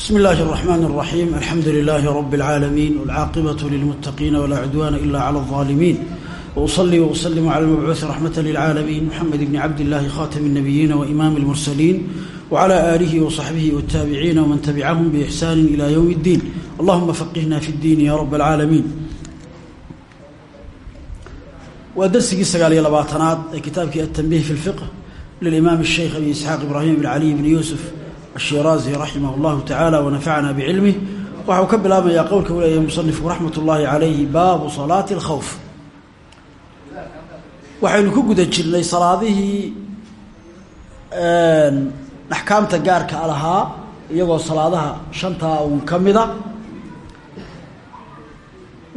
بسم الله الرحمن الرحيم الحمد لله رب العالمين والعاقبة للمتقين ولا عدوان إلا على الظالمين وأصلي وأسلم على المبعوث رحمة للعالمين محمد بن عبد الله خاتم النبيين وإمام المرسلين وعلى آله وصحبه والتابعين ومن تبعهم بإحسان إلى يوم الدين اللهم فقهنا في الدين يا رب العالمين ودرسي سقال يلباتنات كتابك التنبيه في الفقه للإمام الشيخ أبي إسحاق إبراهيم بن علي بن يوسف الشيرازي رحمه الله تعالى ونفعنا بعلمه waxau ka bilaabmayaa qowlka u leeyahay musanifku raxmat ullaahi calayhi baabu salaati alkhawf waxaynu ku guda jirnay salaadihii axkaamta gaarka lahaa iyagoo salaadaha shantaa uun ka mida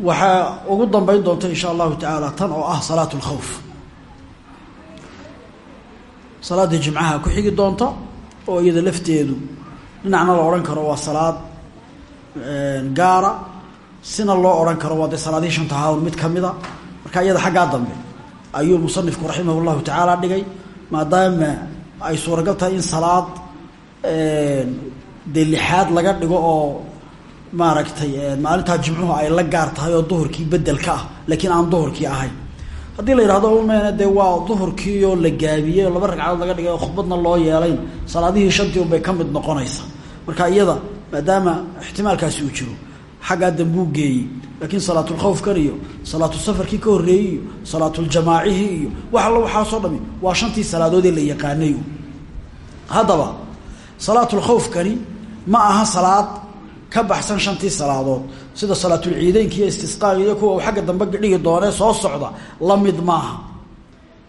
waxaa ugu dambeyn doonta insha allahu tacaala tan oo ah salaat اlkhawf salaaddii jimcaha ku xigi doonta oo iyada lafteedu dhinacna la odhan karo waa salaad gaara. Sina loo odhan karo waa dee salaadihii shanta mid kamida marka iyada xaggaa dambe ayuu musanifku raximah llahu tacaala dhigay maadaama ay suuragal tahay in salaad dee lixaad laga dhigo oo maaragtay maalintaa jimcuhu ay la gaar tahay oo duhurkii bedelka ah laakiin aan duhurkii ahayn haddii la yidhahdo mn dee waa duhurkii oo la gaabiyey oo laba ragcadood laga dhigay oo khudbadna loo yeelayn salaadihii shantii unbay ka mid noqonaysa. Marka iyada maadaama ixtimaalkaasi uu jiro xaggaa dambuu geeyey laakiin salaatulkhawfkan iyo salaatusafarkii ka horreeyey iyo salaatuljamaacihii iyo wax allo waxaasoo dhami waa shantii salaadoodee la yaqaanay haddaba salaatulkhawfkani ma aha salaad ka baxsan shantii salaadood sida salaatulciideynka iyo istisqaaga iyo kuwa uu xagga dambe dhigi doonee soo socda la mid maaha.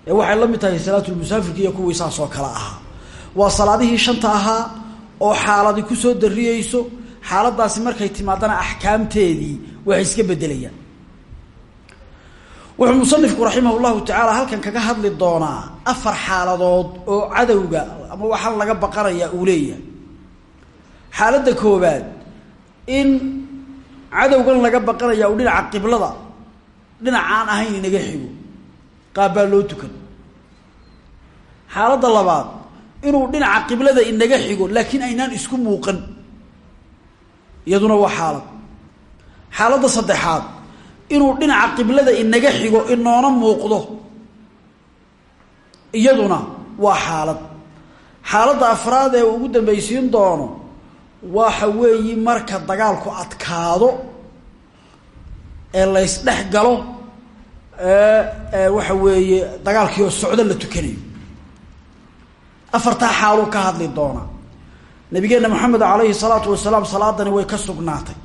Ee waxay la mid tahay salaatulmusaafirka iyo kuwii saasoo kale ahaa. Waa salaadihii shanta ahaa oo xaaladi ku soo dariyeyso xaaladaasi markay timaadana axkaamteedii waxay iska bedelayaan wuxuu musanifku raximah llahu tacaala halkan kaga hadli doonaa afar xaaladood oo cadowga ama waxaa laga baqanayaa uu xaaladda koobaad in cadowgan laga baqanaya u dhinaca qiblada dhinac aan ahayn inaga xigo qaabbaa loo tukan. Xaaladda labaad inuu dhinaca qiblada inaga xigo laakiin aynaan isku muuqan iyaduna waa xaalad. Xaaladda saddexaad inuu dhinaca qiblada inaga xigo inoona muuqdo iyaduna waa xaalad. Xaaladda afraad ee ugu dambaysiin doono waxa weeyi marka dagaalku adkaado ee laysdhex galo waxa weeye dagaalkii oo socdo la tukanayo. Afartaa xaaluu ka hadli doonaa nabigeenna maxamed calayhi salaatu wasalaam salaadani way ka sugnaatay.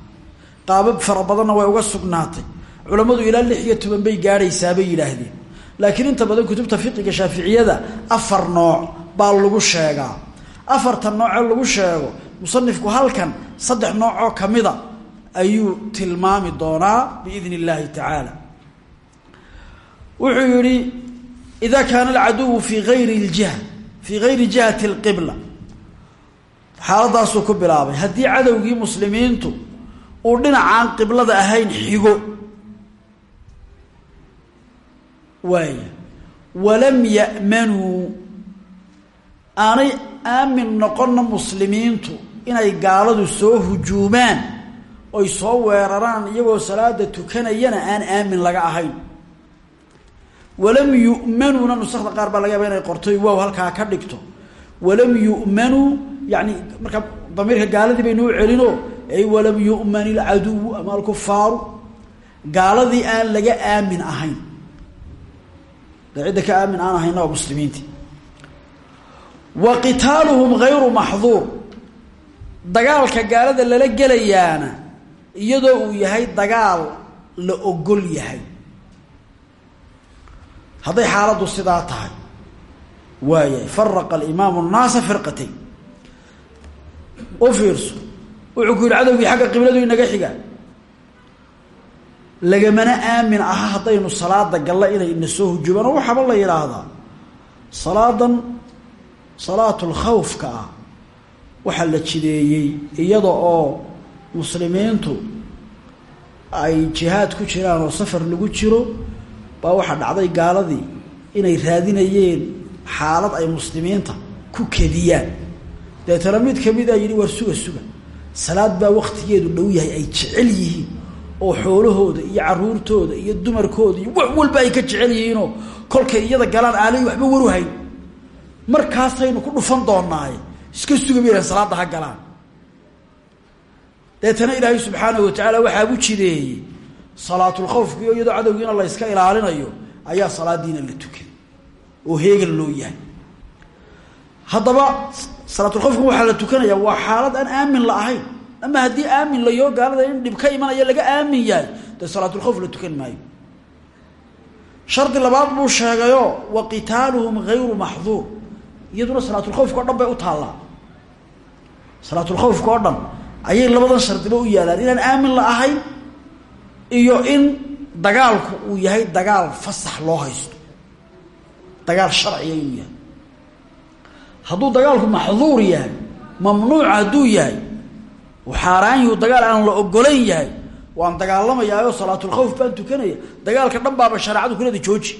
Qaabab fara badanna way uga sugnaatay. Culammadu ilaa lix iyo toban bay gaadhaysaa bay yidhaahdeen. Laakiin inta badan kutubta fiqiga shaaficiyada afar nooc baa lagu sheegaa afarta noocee lagu sheego musanifku halkan saddex noocoo kamida ayuu tilmaami doonaa biidn illaahi tacaala. Wuxuu yihi ida kaana alcaduwu fi gayri ljiha fii gayri jihati alqibla. Xaaladaasuu ku bilaabay. Haddii cadowgii muslimiintu uu dhinacaan qiblada ahayn xigo waaya walam ya'manuu aanay aamin noqonna muslimiintu inay gaaladu soo hujuumaan oy soo weeraraan iyagoo salaada tukanayana aan aamin laga ahayn. Walam yu'manuuna nusakda qaar baa laga yaaba inay qortoy waaw halkaa ka dhigto. Walam yu'manuu yani markaa damiirka gaaladii baynuu celino ay walam yu'man ilcaduwu ama alkufaaru gaaladii aan laga aamin ahayn. De ka aamin aan ahayna waa muslimiinti wa qitaaluhum gayru maxduur dagaalka gaalada lala gelayaana iyadoo uu yahay dagaal la ogol yahay. Hadday xaaladdu sidaa tahay waaya faraqa alimaamu nnaasa firqatayn u fiirso wuxuu ku yidhi cadowgii xagga qibladu inaga xigaa lagamana aamin aha haddaynu salaada galla inay ina soo hujuubaan oo waxaaba la yidhaahdaa salaadan salaatulkhawfka ah waxaa la jideeyey iyada oo muslimiintu ay jihaad ku jiraan oo safar lagu jiro baa waxaa dhacday gaaladii inay raadinayeen xaalad ay muslimiinta ku kediyaan. Deetana mid ka mid a yidhi war suga suga. Salaad baa waktigeedu dhow yahay ay jecel yihiin oo xoolahooda iyo caruurtooda iyo dumarkooda iyo wax walba ay ka jecel yihiinoo kolkay iyada galaan aanay waxba waruhayn markaasaynu ku dhufan doonaaye iska suga bay salaada ha galaan. Deetana ilaahay subxaanahu watacaala waxaabu jideeyey salaatulkhawfkiio iyadoo cadowgiina la yska ilaalinayo ayaa salaadiina la tukay oo heegan loo yahay. Haddaba salaatulkhawfka waxaa la tukanaya waa xaalad aan aamin la ahayn. Ama haddii aamin layoo gaalada in dhib ka imanaya laga aamin yahay dee salaatulkhawf la tukan maayo. Shardi labaad buu sheegayo wa qitaaluhum gayru maxduur iyaduna salaatulkhawfka o dhan bay u taallaa salaatulkhawfka oo dhan ayay labadan shardiba u yaalaan. Inaan aamin la ahayn iyo in dagaalku uu yahay dagaal fasax loo haysto. Dagaal sharciya inuu yahay. Dagaalku maxduur yahay mamnuuc hadduu yahay xaaraan yuhu dagaal aan la ogolayn yahay waan dagaalamayaayo salaatulkhawf baan tukanaya dagaalka dhan baaba shareecadu kuleeda jooji.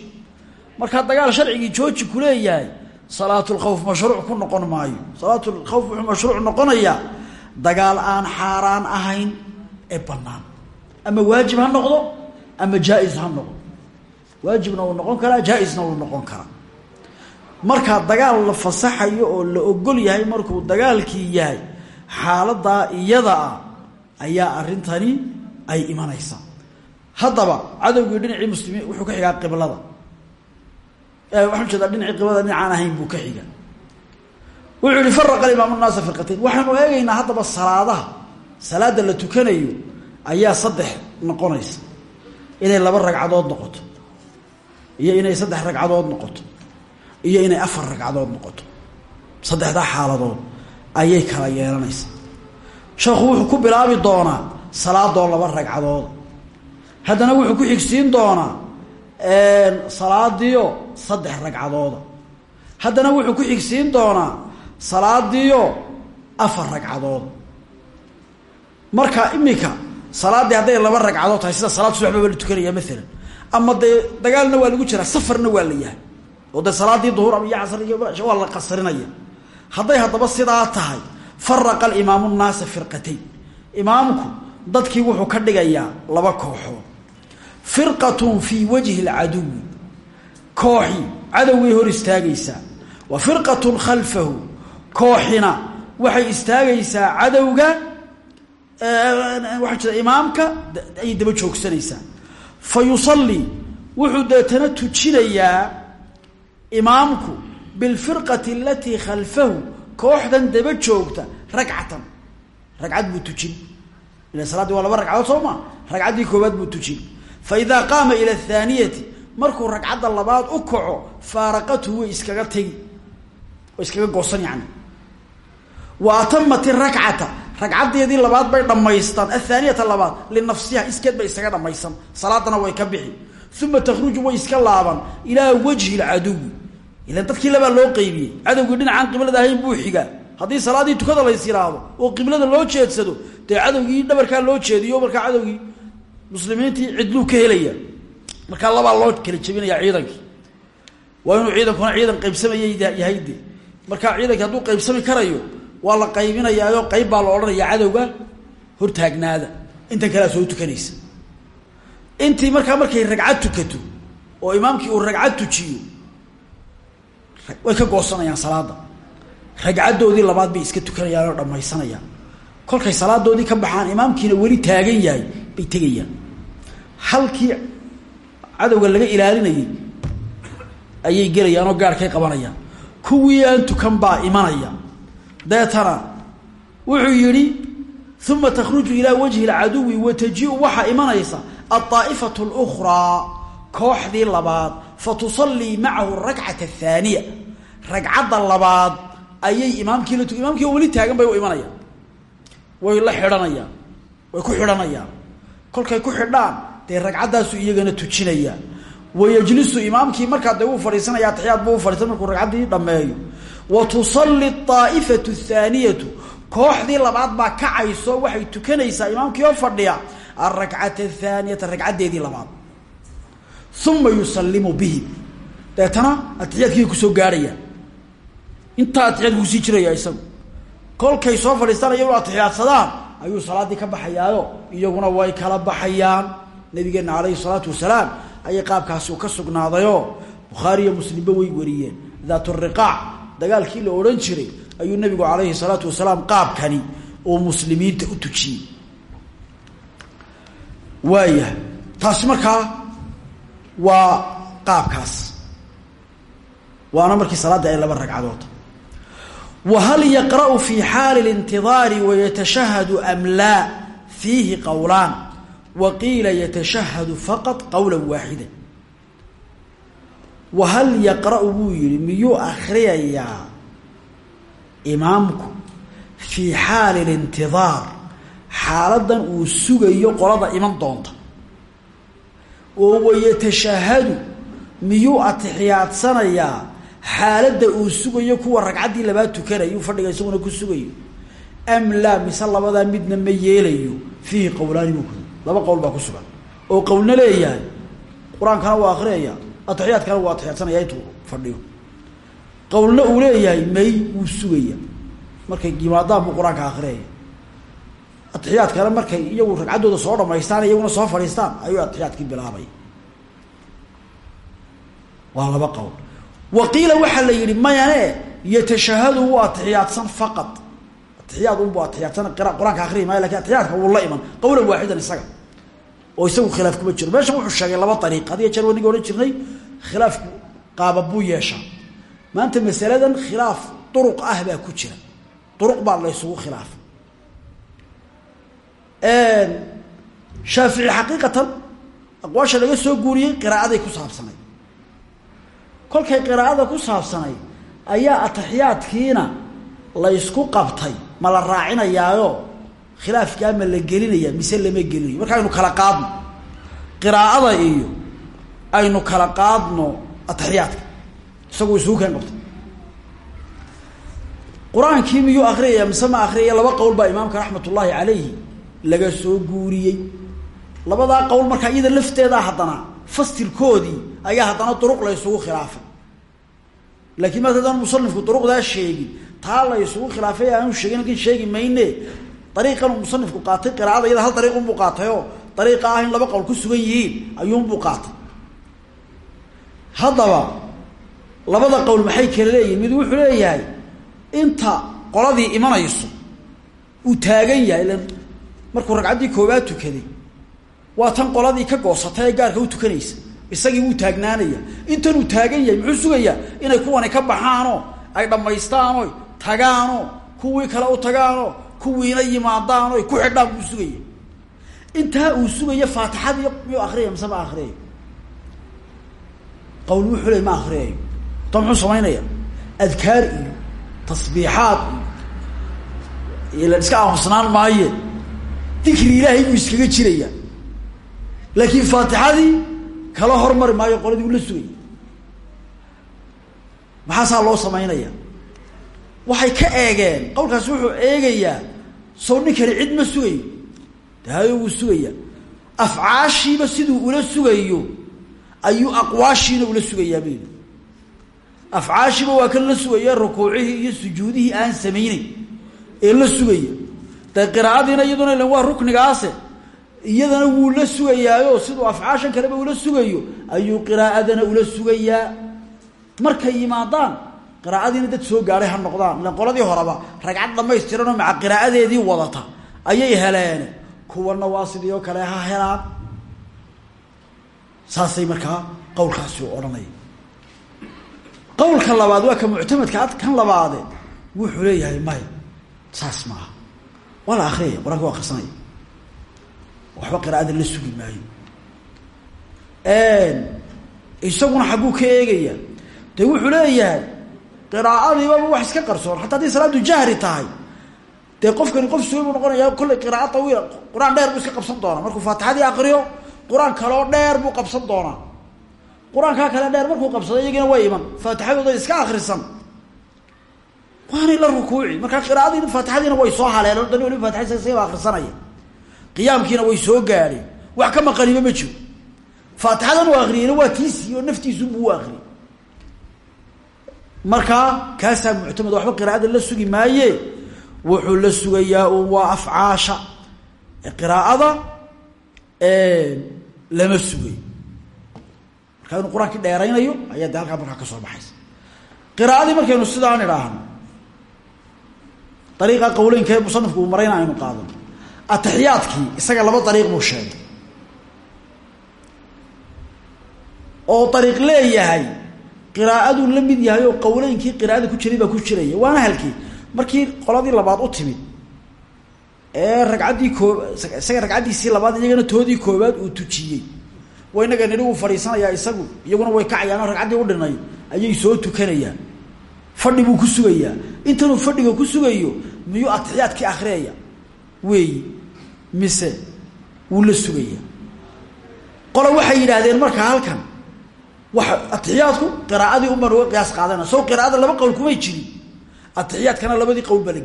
Markaa dagaal sharcigii jooji kuleeyahay salaatulkhawf mashruuc ku noqon maayo. Salaatulkhawf wuxuu mashruuc noqonayaa dagaal aan xaaraan ahayn ee banaan ama waajib ha noqdo ama jaa-is ha noqdo. Waajibna wuu noqon karaa jaa-isna noqon karaa. Markaa dagaal la fasaxayo oo la ogol yahay markuu dagaalkii yahay xaaladaa iyada ah ayaa arintani ay imanaysaa. Haddaba cadowgii dhinacii muslimiin wuxuu ka xigaa qiblada waxaan jeedaa dhinacii qiblada dhinacaan ahayn buu ka xiga. Wuxuu yihi faraqa imaam naasa firqatayn waxaanu eegaynaa haddaba salaadaha. Salaada la tukanayo ayaa saddex noqonaysa. Inay laba ragcadood noqoto. Iyo inay saddex ragcadood noqoto. Iyo inay afar ragcadood noqoto. Saddexdaa xaaladood ayay kala yeelanaysaa sheekhu wuxuu ku bilaabi doonaa salaadoo laba ragcadood. Haddana wuxuu ku xigsiin doonaa salaadiyo saddex ragcadooda. Haddana wuxuu ku xigsiin doonaa salaadiyo afar ragcadood marka imika salaaddii hadday laba ragcadood tahay sida salaad subax la tukanaya maalan ama dagaalna waa lagu jiraa safarna waa la yahay. Oo dee salaaddii duhur iyo casr iyo waa la qasarinaya hadday haddaba sidaa tahay faraqa alimaamu nnaasa firqatayn. Imaamku dadkii wuxuu ka dhigayaa laba kooxood firqatun fii wajhi alcaduwi kooxi cadowgay hor istaagaysaa wa firqatun khalfahu. Kooxina waxay istaagaysaa cadowga waxaa jira imaamka ayay daba joogsanaysaa. Fa yusallii wuxuu deetana tujinayaa imaamku bilfirqati alatii khalfahu. Kooxdan daba joogta ragcatan. Ragcad buu tujin. Ila salaaddii waa laba ragcadood soo ma? Ragcaddii koowaad buu tujin fa idaa qaama ila athaaniyati markuu ragcadda labaad u kaco faaraqathu way iskaga tegi way iskaga goosan yani wa atamat irakcata ragcaddeedii labaad bay dhammaystaan athaaniyata labaad linafsiha iskeed bay isaga dhammaysan salaadana way ka bixi uma takhruju way iska laaban ilaa wajhi lcaduwi ilan dadkii labaa loo qeybiyey cadowgii dhinacaan qiblada ahayn buu xigaa. Haddii salaadii tukada lays yiraahdo oo qiblada loo jeedsado dee cadowgii dhabarkaa loo jeediyo markaa muslimiintii cidluu ka helaya. Markaa labaa loo kala jebinaya ciidankii waa inuu ciidankuna ciidan qaybsamaya yahay de. Markaa ciidankii hadduu qaybsami karayo waa la qaybinayaayo qayb baa la odhanaya cadowga hortaagnaada. Intan kalea soo tukanaysa. Intii markaa markay ragcad tukato oo imaamkii uu ragcad tujiyo way ka goosanayaan salaada ragcaddoodii labaad bay iska tukanayaan oo dhammaysanayaan kolkay salaadoodii ka baxaan imaamkiina weli taagan yahay bay tegayaan halkii cadowga laga ilaalinayay ayay gelayaan oo gaarhkay qabanayaan kuwii aan tukan baa imanaya deetana wuxuu yidhi uma takhruju ilaa wajhi lcaduwi wa taji-u waxaa imanaysa alطaa'ifatu اlأkhraa kooxdii labaad fatusallii macahu rakcata athaaniya ragcadda labaad ayay imaamkii la imaamkii oo weli taagan bay u imanayaan way la xidhanayaan way ku xidhanayaan kolkay ku xidhaan dee ragcaddaasu iyagana tujinayaan wayajlisu imaamkii markaa dee wuu fadhiisanaya atixiyaad buu fadhiisan markuu ragcaddii dhammeeyo. Wa tusalli aa'ifatu athaaniyatu kooxdii labaad baa kacayso waxay tukanaysaa imaamkii oo fadhiya alrakcata athaaniyata ragcaddeedii labaad. Uma yusallimu bihim deetana atixiyaadkii ku soo gaarhayaan intaa atixiyaadku ku sii jiraya isagu. Kolkay soo fadhiistaan iyaguna atixiyaadsadaan ayuu salaaddii ka baxayaayo iyaguna way kala baxayaan nabigeena calayhi salaatu wasalaam ayay qaabkaasi ka sugnaadayo bukhaari iyo muslimba way wariyeen daaturiqaac dagaalkii la odhan jiray ayuu nabigu calayhi salaatu wasalaam qaabkani oo muslimiinta u tujiyey waaya taasi markaa waa qaabkaas. Waana markii salaadda ay laba ragcadood. Whal yaqra'u fi xaali اlintidaari wayatashahadu am laa fiihi qowlaan wa qiila yatashahadu faqad qowla waaxida wahal yaqra'u buu yihi miyuu akhriyayaa imaamku fii xaali اlintidaar xaaladan uu sugayo qolada iman doonta. Oo wayatashahadu miyuu atixiyaadsanayaa xaaladda uu sugayo kuwa ragcaddii labaad tukanayu fadhiga isaguna ku sugayo. Am laa mise labadaa midna ma yeelayo? Fiihi qowlaani buu kuyi laba qowl baa ku sugan. oo qowlna leeyahay qur'aankana waa akriyaya atixiyaadkana waa atixiyaadsanaya intuu fadhiyo. Qowlna uu leeyahay may wuu sugaya markay yimaadaan buu qur'aanka akriyaya atixiyaadkana markay iyagu ragcaddooda soo dhamaystaan iyaguna soo fadhiistaan ayuu atixiyaadkii bilaabay. Waa laba qowl. Waqiila waxaa la yihi mayane yatashahadu wuu atixiyaadsan faqad atixiyaad unbu atixiyaadsan qur'aanka akriyi maayo laakiin atixiyaadka wuu la iman. Qawlan waaxidan isaga. Oo isagu khilaaf kuma jiro meeshan wuxuu sheegay laba ariiq hadiya jeer waniga odhan jirnay khilaafku maanta masaladan khilaaf duruq ah baa ku jira. Duruq baa la ysugu khilaafay shaafici xaqiiqatan aqwaasha laga soo guuriyey qiraa'aday ku saabsanay. Kolkay qiraa'ada ku saabsanay ayaa ataxiyaadkiina laysku qabtay ma la raacinayaayo khilaafkaa ma la gelinaya mise lama gelinayo? Marka aynu kala qaadno qiraa'ada iyo aynu kala qaadno ataxiyaadka isagu isugu keen qabtay. Qur'aankii miyuu akriyaya mise ma akriyaya laba qowl baa imaamka raxmat ullaahi calayhi laga soo guuriyey. Labadaa qowl markaa iyada lafteedaa haddana fastirkoodii ayaa haddana duruq la ysugu khilaafay. Laakiin maata adaan musanifku duruqdaa sheegin taa la ysugu khilaafay aanu sheegin halkan sheegi mayne. Dariiqan uu musanifku qaatay qiraacada iyada hal dariiq unbuu qaatayoo dariiqa ah in laba qowl ku sugan yihiin ayuunbuu qaatay. Haddaba labada qowl maxay kala leeyihiin mid wuxuu leeyahay inta qoladii imanayso uu taagan yahay ilan markuu ragcaddii koobaad tukaday waa tan qoladii ka goosatay ee gaarka u tukanaysa. Isagii wuu taagnaanaya. Intanuu taagan yahay muxuu sugayaa? Inay kuwani ka baxaanoo ay dhammaystaano tagaano kuwii kale u tagaano kuwiina yimaadaano ku xidhaan buu sugaya intaa uu sugaya faatixadii miyuu akriyaya mise ma akriyayo qawl wuxuu ma akriyayo ta muxuu samaynaya adkaar iyo tasbiixaad iyo ila iska aamusnaan maaye. Dikri ilaahay buu iskaga jiraya. Laakiin faatixadii kala hormari maayo qoladii uu la sugay maxaasaa loo samaynaya waxay ka eegeen. Qowlkaasi wuxuu eegayaa sow ninkani cid ma sugayo dahayo wuu sugaya afcaashiiba siduu ula sugayo ayuu aqwaashiina ula sugayaa bayli afcaashiiba waa kan la sugaya rukuucihii iyo sujuudihii aan samayneyn ee la sugaya. Dee qiraa'adiina iyaduna ilan waa ruknigaase iyadana wuu la sugayaayo siduu afcaashan kaleba ula sugayo ayuu qiraa'adana ula sugayaa. Markay yimaadaan qiraa'adiina dad soo gaadhay ha noqdaan. Ilan qoladii horeba ragcad dhamaystiranoo maca qiraa'adeedii wadata. Ayay heleene kuwana waa sidii oo kale ha helaan. Saasay markaa qowlkaasi u odhanaya qowlka labaad waa ka muctamadka ad kan labaade. Wuxuu leeyahay maya saas maaha waa la akriyaya qur'aanka waa akrisanaya waxba la sugi maayo. Isaguna xagguu ka eegaya. Dee wuxuu leeyahay qiraa'adiibaba wax iska qarsoon. Xataa haddii salaadu jahri tahay dee qofkani qof suga buu noqonaya kollay qiraa'o tawiila qur'aan dheer buu iska qabsan doonaa. Markuu faatixadii akriyo qur'aan kaloo dheer buu qabsan doonaa. Qur'aankaa kale dheer markuu qabsado iyagiina way iman. Faatixadooda iska akrisan waanay la rukuuci. Markaa qiraa'adiina faatixadiina way soo haleeleen dan waliba fatixada isaga akrisanaya qiyaamkiina way soo gaadheen wax ka maqaniba ma faatixadan u akriyeyna waa tiisii oo naftiisubu u akriyay markaa kaasaa muctamad waxba qiraa'ada la sugi maaye wuxuu la sugayaa waa afcaasha. Qiraa'ada lama sugay. Markaa inuu qur'aankii dheeraynayo ayaa de halkaa markaa ka soo baxaysa. Qiraa'adii markaynu sidaan idhaahno dariiqa qawleynka ee musanifku uu marayna aynu qaadano ataxiyaadkii isaga laba dariiq buu sheegay. Oo dariiq leeyahay qiraa'aduu la mid yahay oo qawleynkii qiraa'ada ku jiray baa ku jiraya waana halkii? Markii qoladii labaad u timid. Ee ragcaddii koo isaga ragcaddiisii labaad iyagana toodii koobaad uu tujiyey. Wa inaga nidhi uu fadhiisanayaa isagu iyaguna way kacayaan oo ragcaddii u dhinay ayay soo tukanayaan. Fadhi buu ku sugayaa. Intanuu fadhiga ku sugayo miyuu atixiyaadkii akriyaya weeyi. Mise wuu la sugaya qole waxay yidhaahdeen markaa halkan waxa atixiyaadku qiraa'adii unbaan uga qiyaas qaadana. Sow qiraa'ada laba qowl kumay jirin. Atixiyaadkana labadii qowl baa la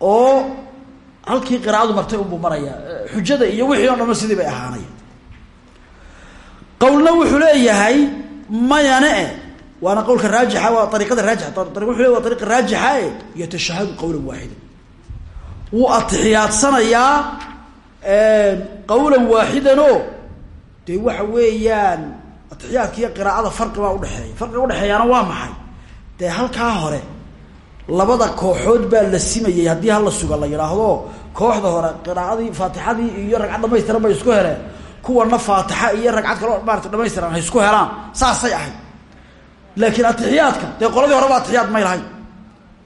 oo halkii qiraa'adu martay unbuu maraya. Xujada iyo wixii o dhama sidii bay ahaanaya. Qowlna wuxuu leeyahay mayane e waana qowlka raajixa waa ariiqada raajixa. Wuxu le waa ariiqa raajixa e yatashahadu qawlan waaxida wuu atixiyaadsanayaa qawlan waaxidan o dee waxa weeyaan atixiyaadka iyo qiraa'ada farqi baa udhexeeya farqiga udhexeeyaana waa maxay? Dee halkaa hore labada kooxood baa la simayay haddii hala suga la yidhaahdo kooxda hore qiraa'adii faatixadii iyo ragcad dhamaystiran bay isku heleen. Kuwana faatixa iyo ragcad kaloo maarata dhamaystiran hay isku helaan saasay ahayd. Laakiin atixiyaadka dee qoladii horeba atixiyaad may lahayn.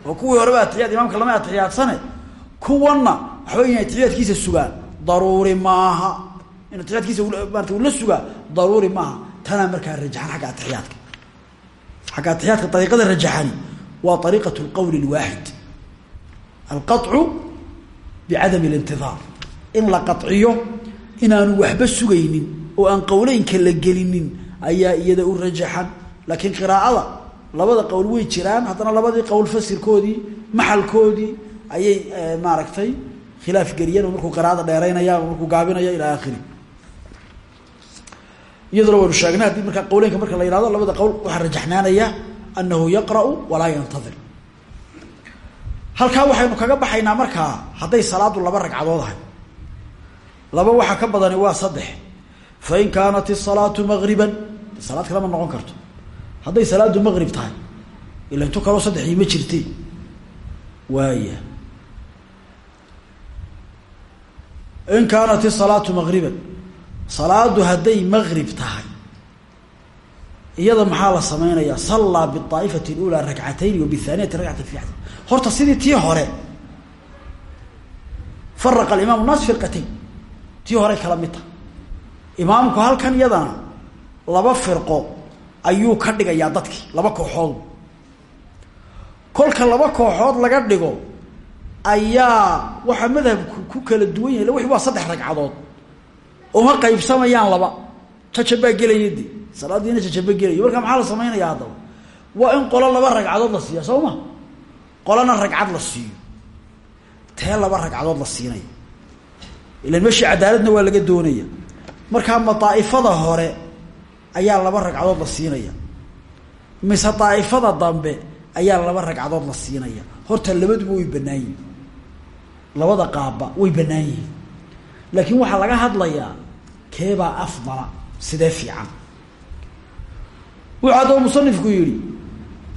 Oo kuwii horeba atixiyaad imaamka lama atixiyaadsane kuwanna waxba inay atixiyaadkiisa sugaan. Daruuri maaha in atixiyaadkiisa maarata ula sugaa daruuri maaha. Tanaa markaa rajaxan xagga atixiyaadka. Xagga atixiyaadka dariiqada rajaxani waa ariiqat lqowl lwaaxid alqaطcu bicadami اlintidaar in la qaciyo inaanu waxba sugaynin oo aan qowleynka la gelinin ayaa iyada u rajaxan. Laakiin qiraa'ada labada qowl way jiraan. Haddana labadii qowl fasirkoodii maxalkoodii ayay maaragtay khilaaf geliyeen markuu qiraa'ada dheeraynaya markuu gaabinaya ilaa akhiri iyaduna waynu sheegnay haddii markaa qowleynka marka la yihahdo labada qowl waxaa rajaxnaanaya anahu yaqra'u walaa yantadir. Halkaa waxaynu kaga baxaynaa markaa hadday salaadu laba ragcadood ahay laba waxa ka badani waa saddex. Fain kaanat isalaatu magriban salaad kalema noqon karto. Hadday salaadu maqrib tahay ila intu kaloo saddexdii ma jirte waaya. In kaanat isalaatu magriban salaadu hadday maqrib tahay. Iyada maxaa la samaynayaa? Sallaa biaa'ifati اlulaa rakcatayni wa bihaaniyati rakcatan fi horta sidii tii hore faraqa alimaam naas firqatayn tii hore kala mid tahay imaamku halkan iyadana laba firqo ayuu ka dhigayaa dadkii laba kooxood. Kolka laba kooxood laga dhigo ayaa waxaa madhabku ku kala duwan yahay wixi waa saddex ragcadood uma qaybsamayaan laba. Jajab baa gelaya de salaadiina gelayo marka maxaa la samaynaya haddaba? Waa in qolo laba ragcadood la siiya soo ma qolona ragcad la siiyo. Tee laba ragcadood la siinaya ilan meeshii cadaaladna waa laga doonaya. Markaa ma daa'ifada hore ayaa laba ragcadood la siinaya. Mise daa'ifada dambe ayaa laba ragcadood la siinaya. Horta labaduba way bannaan labada qaabba way bannaan laakiin waxaa laga hadlayaa keebaa afdala sidee fiican? Wuxuu haddaba musanifku yihi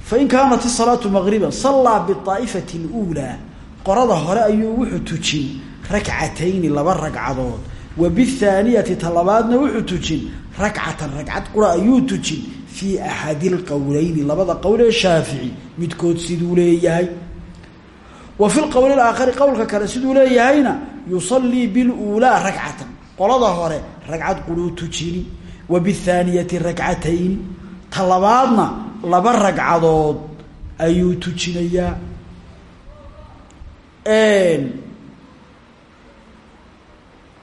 fain kaanat isalaatu maqriban sallaa biaa'ifati اluulaa qorada hore ayuu wuxuu tujin rakcatayni laba ragcadood wa bihaaniyati talabaadna wuxuu tujin rakcatan ragcad qura ayuu tujin fii axadi lqowleyni labada qowl ee shaafici midkood siduu leeyahay wa fi lqowl aakhari qowlka kale siduu leeyahayna yusallii biluulaa rakcatan. Qolada hore ragcad quruu tujini. Wa bihaaniyati rakcatayni talabaadna laba ragcadood ayuu tujinayaa.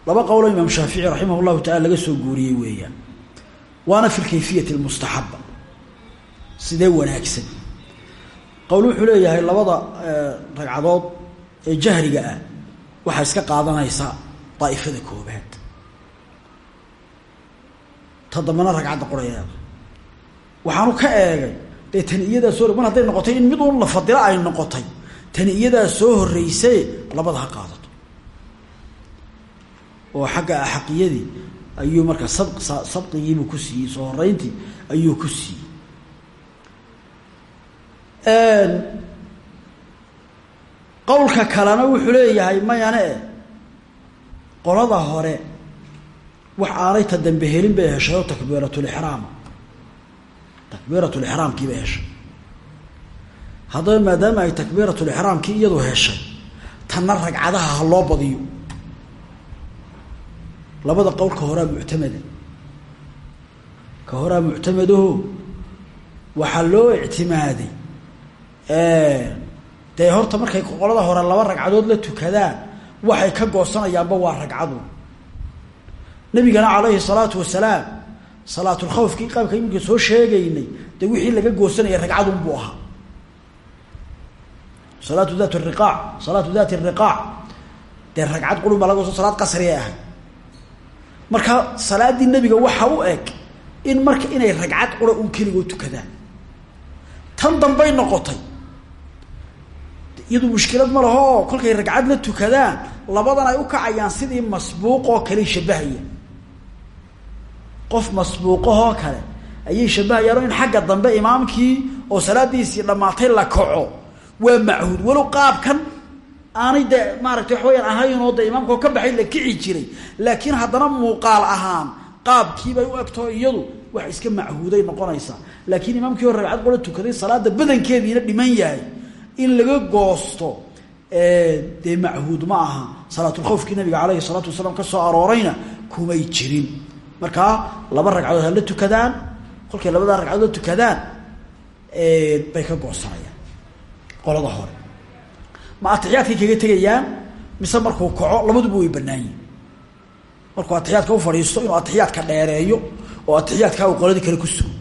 Laba qowlo imaam shaafici raximah llahu tacala laga soo guuriyey weeyaan. Waana fi lkayfiyati lmustaxaba sidee wanaagsan qowl wuxuu leeyahay labada ragcadood ee jahriga ah waxaa iska qaadanaysa daa'ifada koobaad ta dambana ragcadda qorayeeda waxaanu ka eegay dee tani soo mar hadday noqotay in mid uun la fadilo ay noqotay. Tani iyadaa soo horreysaye labada ha qaadato. Oo xagga axaqiyadii ayuu markaa sab sabqigiibuu ku siiyey soo horeyntii ayuu ku siiyey qowlka kalena wuxuu leeyahay mayane e qolada hore wax aanay ta dambe helin bay heshay oo takbiiratulixraama takbiiratulixraamkii bay heshay. Haddaba maadaama ay takbiiratulixraamkii iyadu heshay tanna ragcadaha ha loo badiyo. Labada qowl ka horaa muctamada. Ka horaa muctamadaho waxaa loo ictimaaday dee horta markay qolada hore laba ragcadood la tukadaan waxay ka goosanayaanba waa ragcadu. Nabigana calayhi salaatu wasalaam salaatulkhawfkii qaabka iminka soo sheegaynay dee wixii laga goosanaya ragcadunbuu ahaa. Salaatu dat riqaac salaatu dati riqaac. Dee ragcad qurun baa laga salaad qasriay ahay. Marka salaaddii nebiga waxa u eg in marka inay ragcad qura un keligoo tukadaan. Tan dambay noqotay iyadu mushkilad ma laho kolkay ragcad la tukadaan labadan ay u kacayaan sidii masbuuq oo kale shabahaya. Qof masbuuqahoo kale ayay shabahayaan in xagga dambe imaamkii oo salaadiisii dhammaatay la kaco. Waa machuud walow qaabkan aanay dee maaragtay wax weyaan ahayn oo dee imaamkao ka baxay la kici jiray. Laakiin haddana muuqaal ahaan qaabkiibay u egtoo iyadu wax iska machuuday noqonaysaa laakiin imaamkii oo ragcad qola tukaday salaada badankeediina dhiman yahay in laga goosto dee machuud ma aha. Salaatulkhawfkii nabiga caleyhi salaatu wasalaam ka soo aroorayna kumay jirin. Markaa laba ragcadood hala tukadaan kolkay labadaa ragcadood la tukadaan bay ka goosanayaan qolada hore. Ma atixiyaadkay kaga tegayaan mise markuu kaco labaduba way banaanyihin markuu atixiyaadka u fadhiisto inuu atixiyaadka dheereeyo oo atixiyaadkaa uu qoladii kale ku sugo.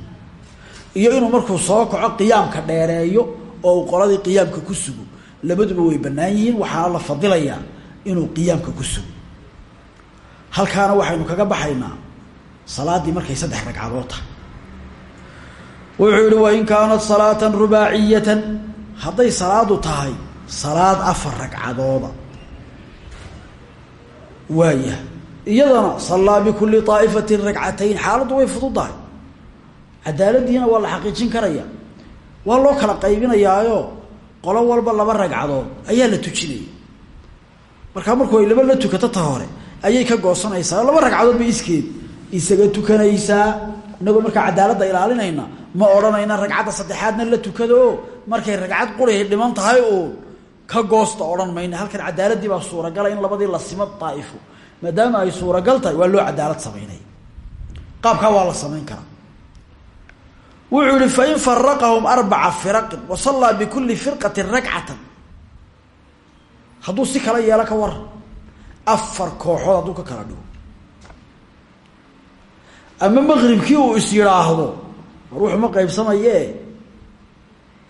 Iyo inuu markuu soo kaco qiyaamka dheereeyo oo uu qoladii qiyaamka ku sugo. Labaduba way bannaan yihiin waxaa la fadilayaa inuu qiyaamka ku sugo. Halkaana waxaynu kaga baxaynaa salaadii markay saddex ragcadood tahay. Wuxuu yihi wain kaanat salaatan rubaaciyatan. Hadday salaadu tahay salaad afar ragcadooda. Waaya iyadana sallaa bikulli aa'ifatin ragcatayn xaaladdu way fududahay. Cadaaladiina waa la xaqiijin karaya waa loo kala qaybinayaayo qolo walba laba ragcadood ayaa la tujinaya markaa markuu ay laba la tukato ta hore ayay ka goosanaysaa. Laba ragcadood bay iskeed isaga tukanaysaa. Inagoo markaa cadaaladda ilaalinayna ma odhanayna ragcadda saddexaadna la tukado. Markay ragcad qurihi dhiman tahay uun ka goosta odhan mayna. Halkan cadaaladii baa suuragala in labadii la simo daa'ifo maadaama ay suuragal tahay waa loo cadaalad samaynaya qaabkaa waa la samayn karaa wuxuu yihi fain faraqahum arbaca firaqin wa sallaa bikulli firqatin ragcatan hadduu si kala yeelo ka waran afar kooxood hadduu ka kala dhigo ama maqribkii uu is yidhaahdo war wuxuma qaybsamayee?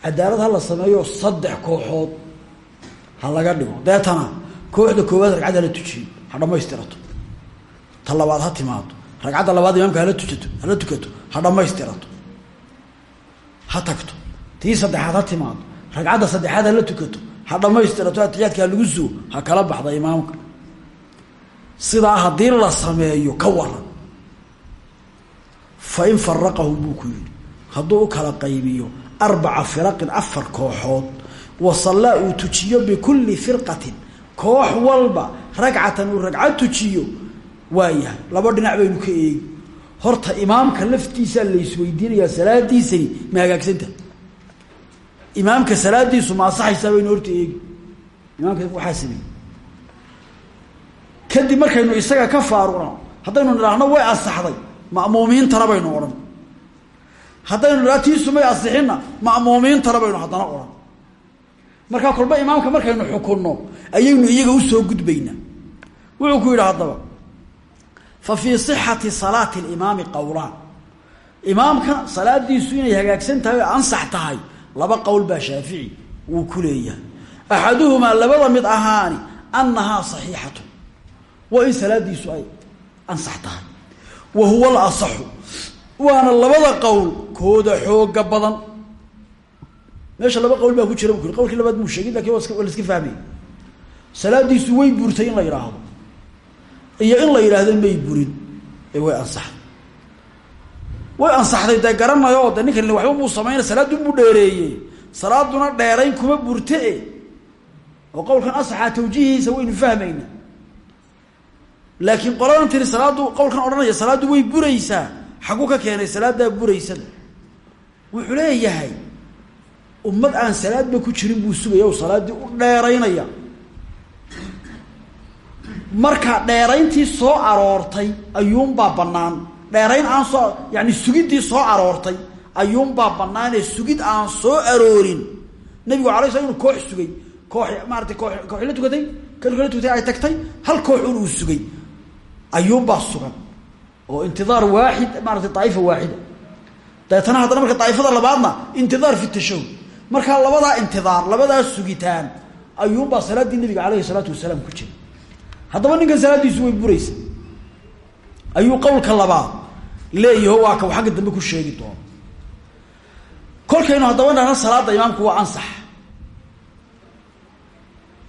Cadaalad ha la sameeyo saddex kooxood ha laga dhigo. Deetana kooxda koowaad ragcad hala tujiyo ha dhamaystirato ta labaad ha timaado ragcadda labaad imaamka hala tujato hala tukato ha dhamaystirato ha tagto. Tii saddexaad ha timaado. Ragcadda saddexaad hala tukato. Ha dhamaystirato atiyaadka ha lagu sugo. Ha kala baxda imaamka. Sidaa haddii la sameeyo ka waran fa in faraqahum buu ku yidhi. Hadduu u kala qaybiyo arbaca firaqin afar kooxood wa sallaa uu tujiyo bikulli firqatin koox walba ragcatan uu ragcad tujiyo waayahay laba dhinac baynu ka eegi horta imaamka laftiisaa la isweydiinayaa salaadiisani ma hagaagsanta imaamka salaadiisu ma asaxaysaa baynu horta eegi. Imaamka waxaa sameeyey. Kadib markaynu isaga ka faaruqno haddaynu nidhaahno way asaxday ma'muumiintana baynu odhan. Haddaynu nidhahno tiisu may asixinna ma'muumiintana baynu haddana odhan. Markaa kolba imaamka markaynu xukunno ayaynu iyaga u soo gudbaynaa wuxuu ku yidhi haddaba fa fii sixati salaati alimaami qowlaan imaamka salaadiisu inay hagaagsan tahay oo ansax tahay laba qowl baa shaafici wuu ku leeyahay. Axaduhumaa labada mid ahaani annahaa saxiixatu waa in salaadiisu ay ansax tahay. Wa huwa alasaxu. Waana labada qowl kooda xooga badan. Meesha laba qawl baa ku jira bu ku qawlkii labaad iyo in la yidhaahdo may burin. Ee way ansaxday. Way ansaxday dee garanayo de ninkan waxba muu samayna salaaddu muu dheereeyey. Salaaduna dheerayn kuma burte. Oo qowlkan asaxaa tawjihiisa waynu fahmayna. Laakiin qoladan tiri salaaddu qowlkan odhanaya salaaddu way buraysaa. Xagu ka keenay salaadaa buraysada wuxuu leeyahay ummad aan salaadba ku jirin buu sugaya o salaaddii u dheeraynaya marka dheerayntii soo aroortay ayuunbaa bannaan. Dheerayn aan soo yani sugiddii soo aroortay ayuunbaa banaanee sugid aan soo aroorin. Nabigu alay sla inu koox sugay. Koox maarata koo kooxi la tukatay kan la tukatay ay tagtay hal koox uu sugay. Ayuunbaa sugan. Oo intidaar waaxid maarata daaifa waaxida dabeetana haddana marka daaifada labaadna intidaar fi tashahud markaa labadaa intidaar labadaa sugitaan ayuunbaa salaaddii nabiga aleyhi salaatu wasalaam ku jira haddaba ninkan salaaddiisu way buraysa. Ayuu qowlka labaad leeyaho waa ka xagga dambe ku sheegi doono kolkaynu haddaba dhahno salaada imaamku waa ansax.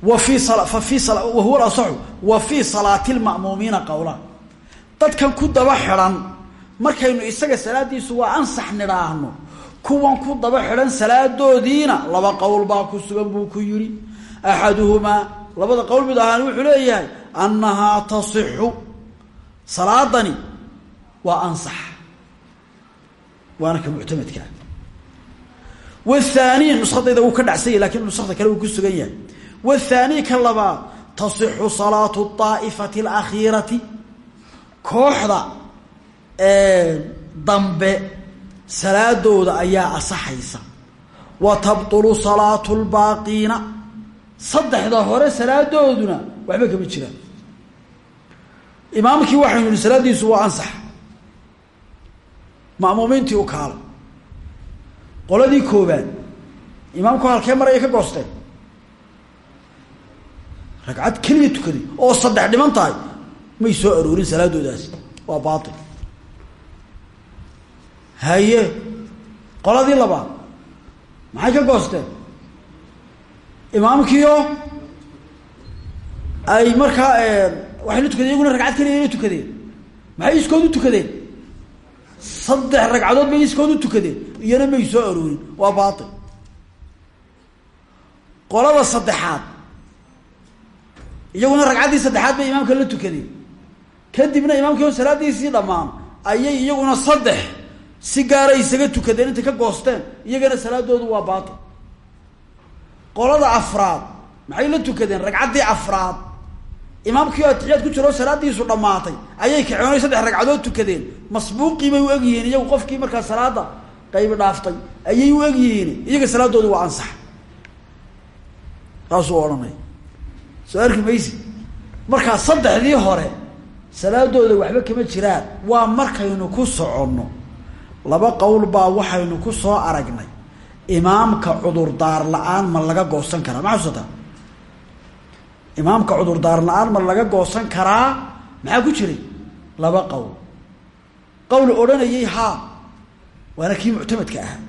Wa fii fa fii wahuwa asaxu wa fii salaati lma'muumiina qowlaan dadkan ku daba xidhan markaynu isaga salaadiisu waa ansax nidhaahno kuwan ku daba xidhan salaadoodiina laba qowl baa ku sugan buu ku yidhi. Axaduhumaa labada qowl mid ahaan wuxuu leeyahay annahaa tasixu salaadani waa ansax waana ka muctamadkaa wthaani nuskadayda wuu ka dhacsanya laakiin nusakda kale wuu ku sugan yahay wthaani ka labaad tasixu salaatu aa'ifati alakhiirati kooxda dambe salaadooda ayaa asaxaysa wa tabطulu salaatu lbaaqiina saddexda hore salaadooduna waxba kama jiraan imaamkii waxaynu yihi salaadiisu waa ansax. Ma'muumiintii u kaala qoladii koobaad imaamku halkee maraya ka goosteen ragcad keliya tukaday oo saddex dhiman tahay may soo aroorin salaadoodaasi waa baail haye qoladii labaad maxay ka goosteen imaamkiio ay markaa waxay la tukadeen iyaguna ragcad keliya la tukadeen. Maxay iskood u tukadeen? Saddex ragcadood bay iskood u tukadeen. Iyana may soo aroorin. Waa baail qolada saddexaad. Iyaguna ragcaddii saddexaad bay imaamka la tukadeen. Kadibna imaamkii oo salaadiisii dhammaan ayay iyaguna saddex si gaara isaga tukadeen intay ka goosteen. Iyagana salaadoodu waa baatil. Qolada afraad. Maxay la tukadeen? Ragcaddii afraad imaamkii atixiyaad ku jiro salaadiisu dhammaatay ayay kacoonay saddex ragcadood tukadeen. Masbuuqii bay u egyihiin iyagu qofkii markaa salaada qaybi dhaaftay ayay u egyihiin iyaga salaadoodu waa ansax. Saasuu odhanay. Soo arki maysi markaa saddexdii hore salaadooda waxba kama jiraan waa markaynu ku soconno. Laba qowl baa waxaynu ku soo aragnay. Imaamka cudurdaar la'aan ma laga goosan karaa. Ma xasuusataa imaamka cudurdaar la'aan ma laga goosan karaa maxaa ku jiray? Laba qowl. Qowl odhanayay haa waana kii muctamadka ahaa.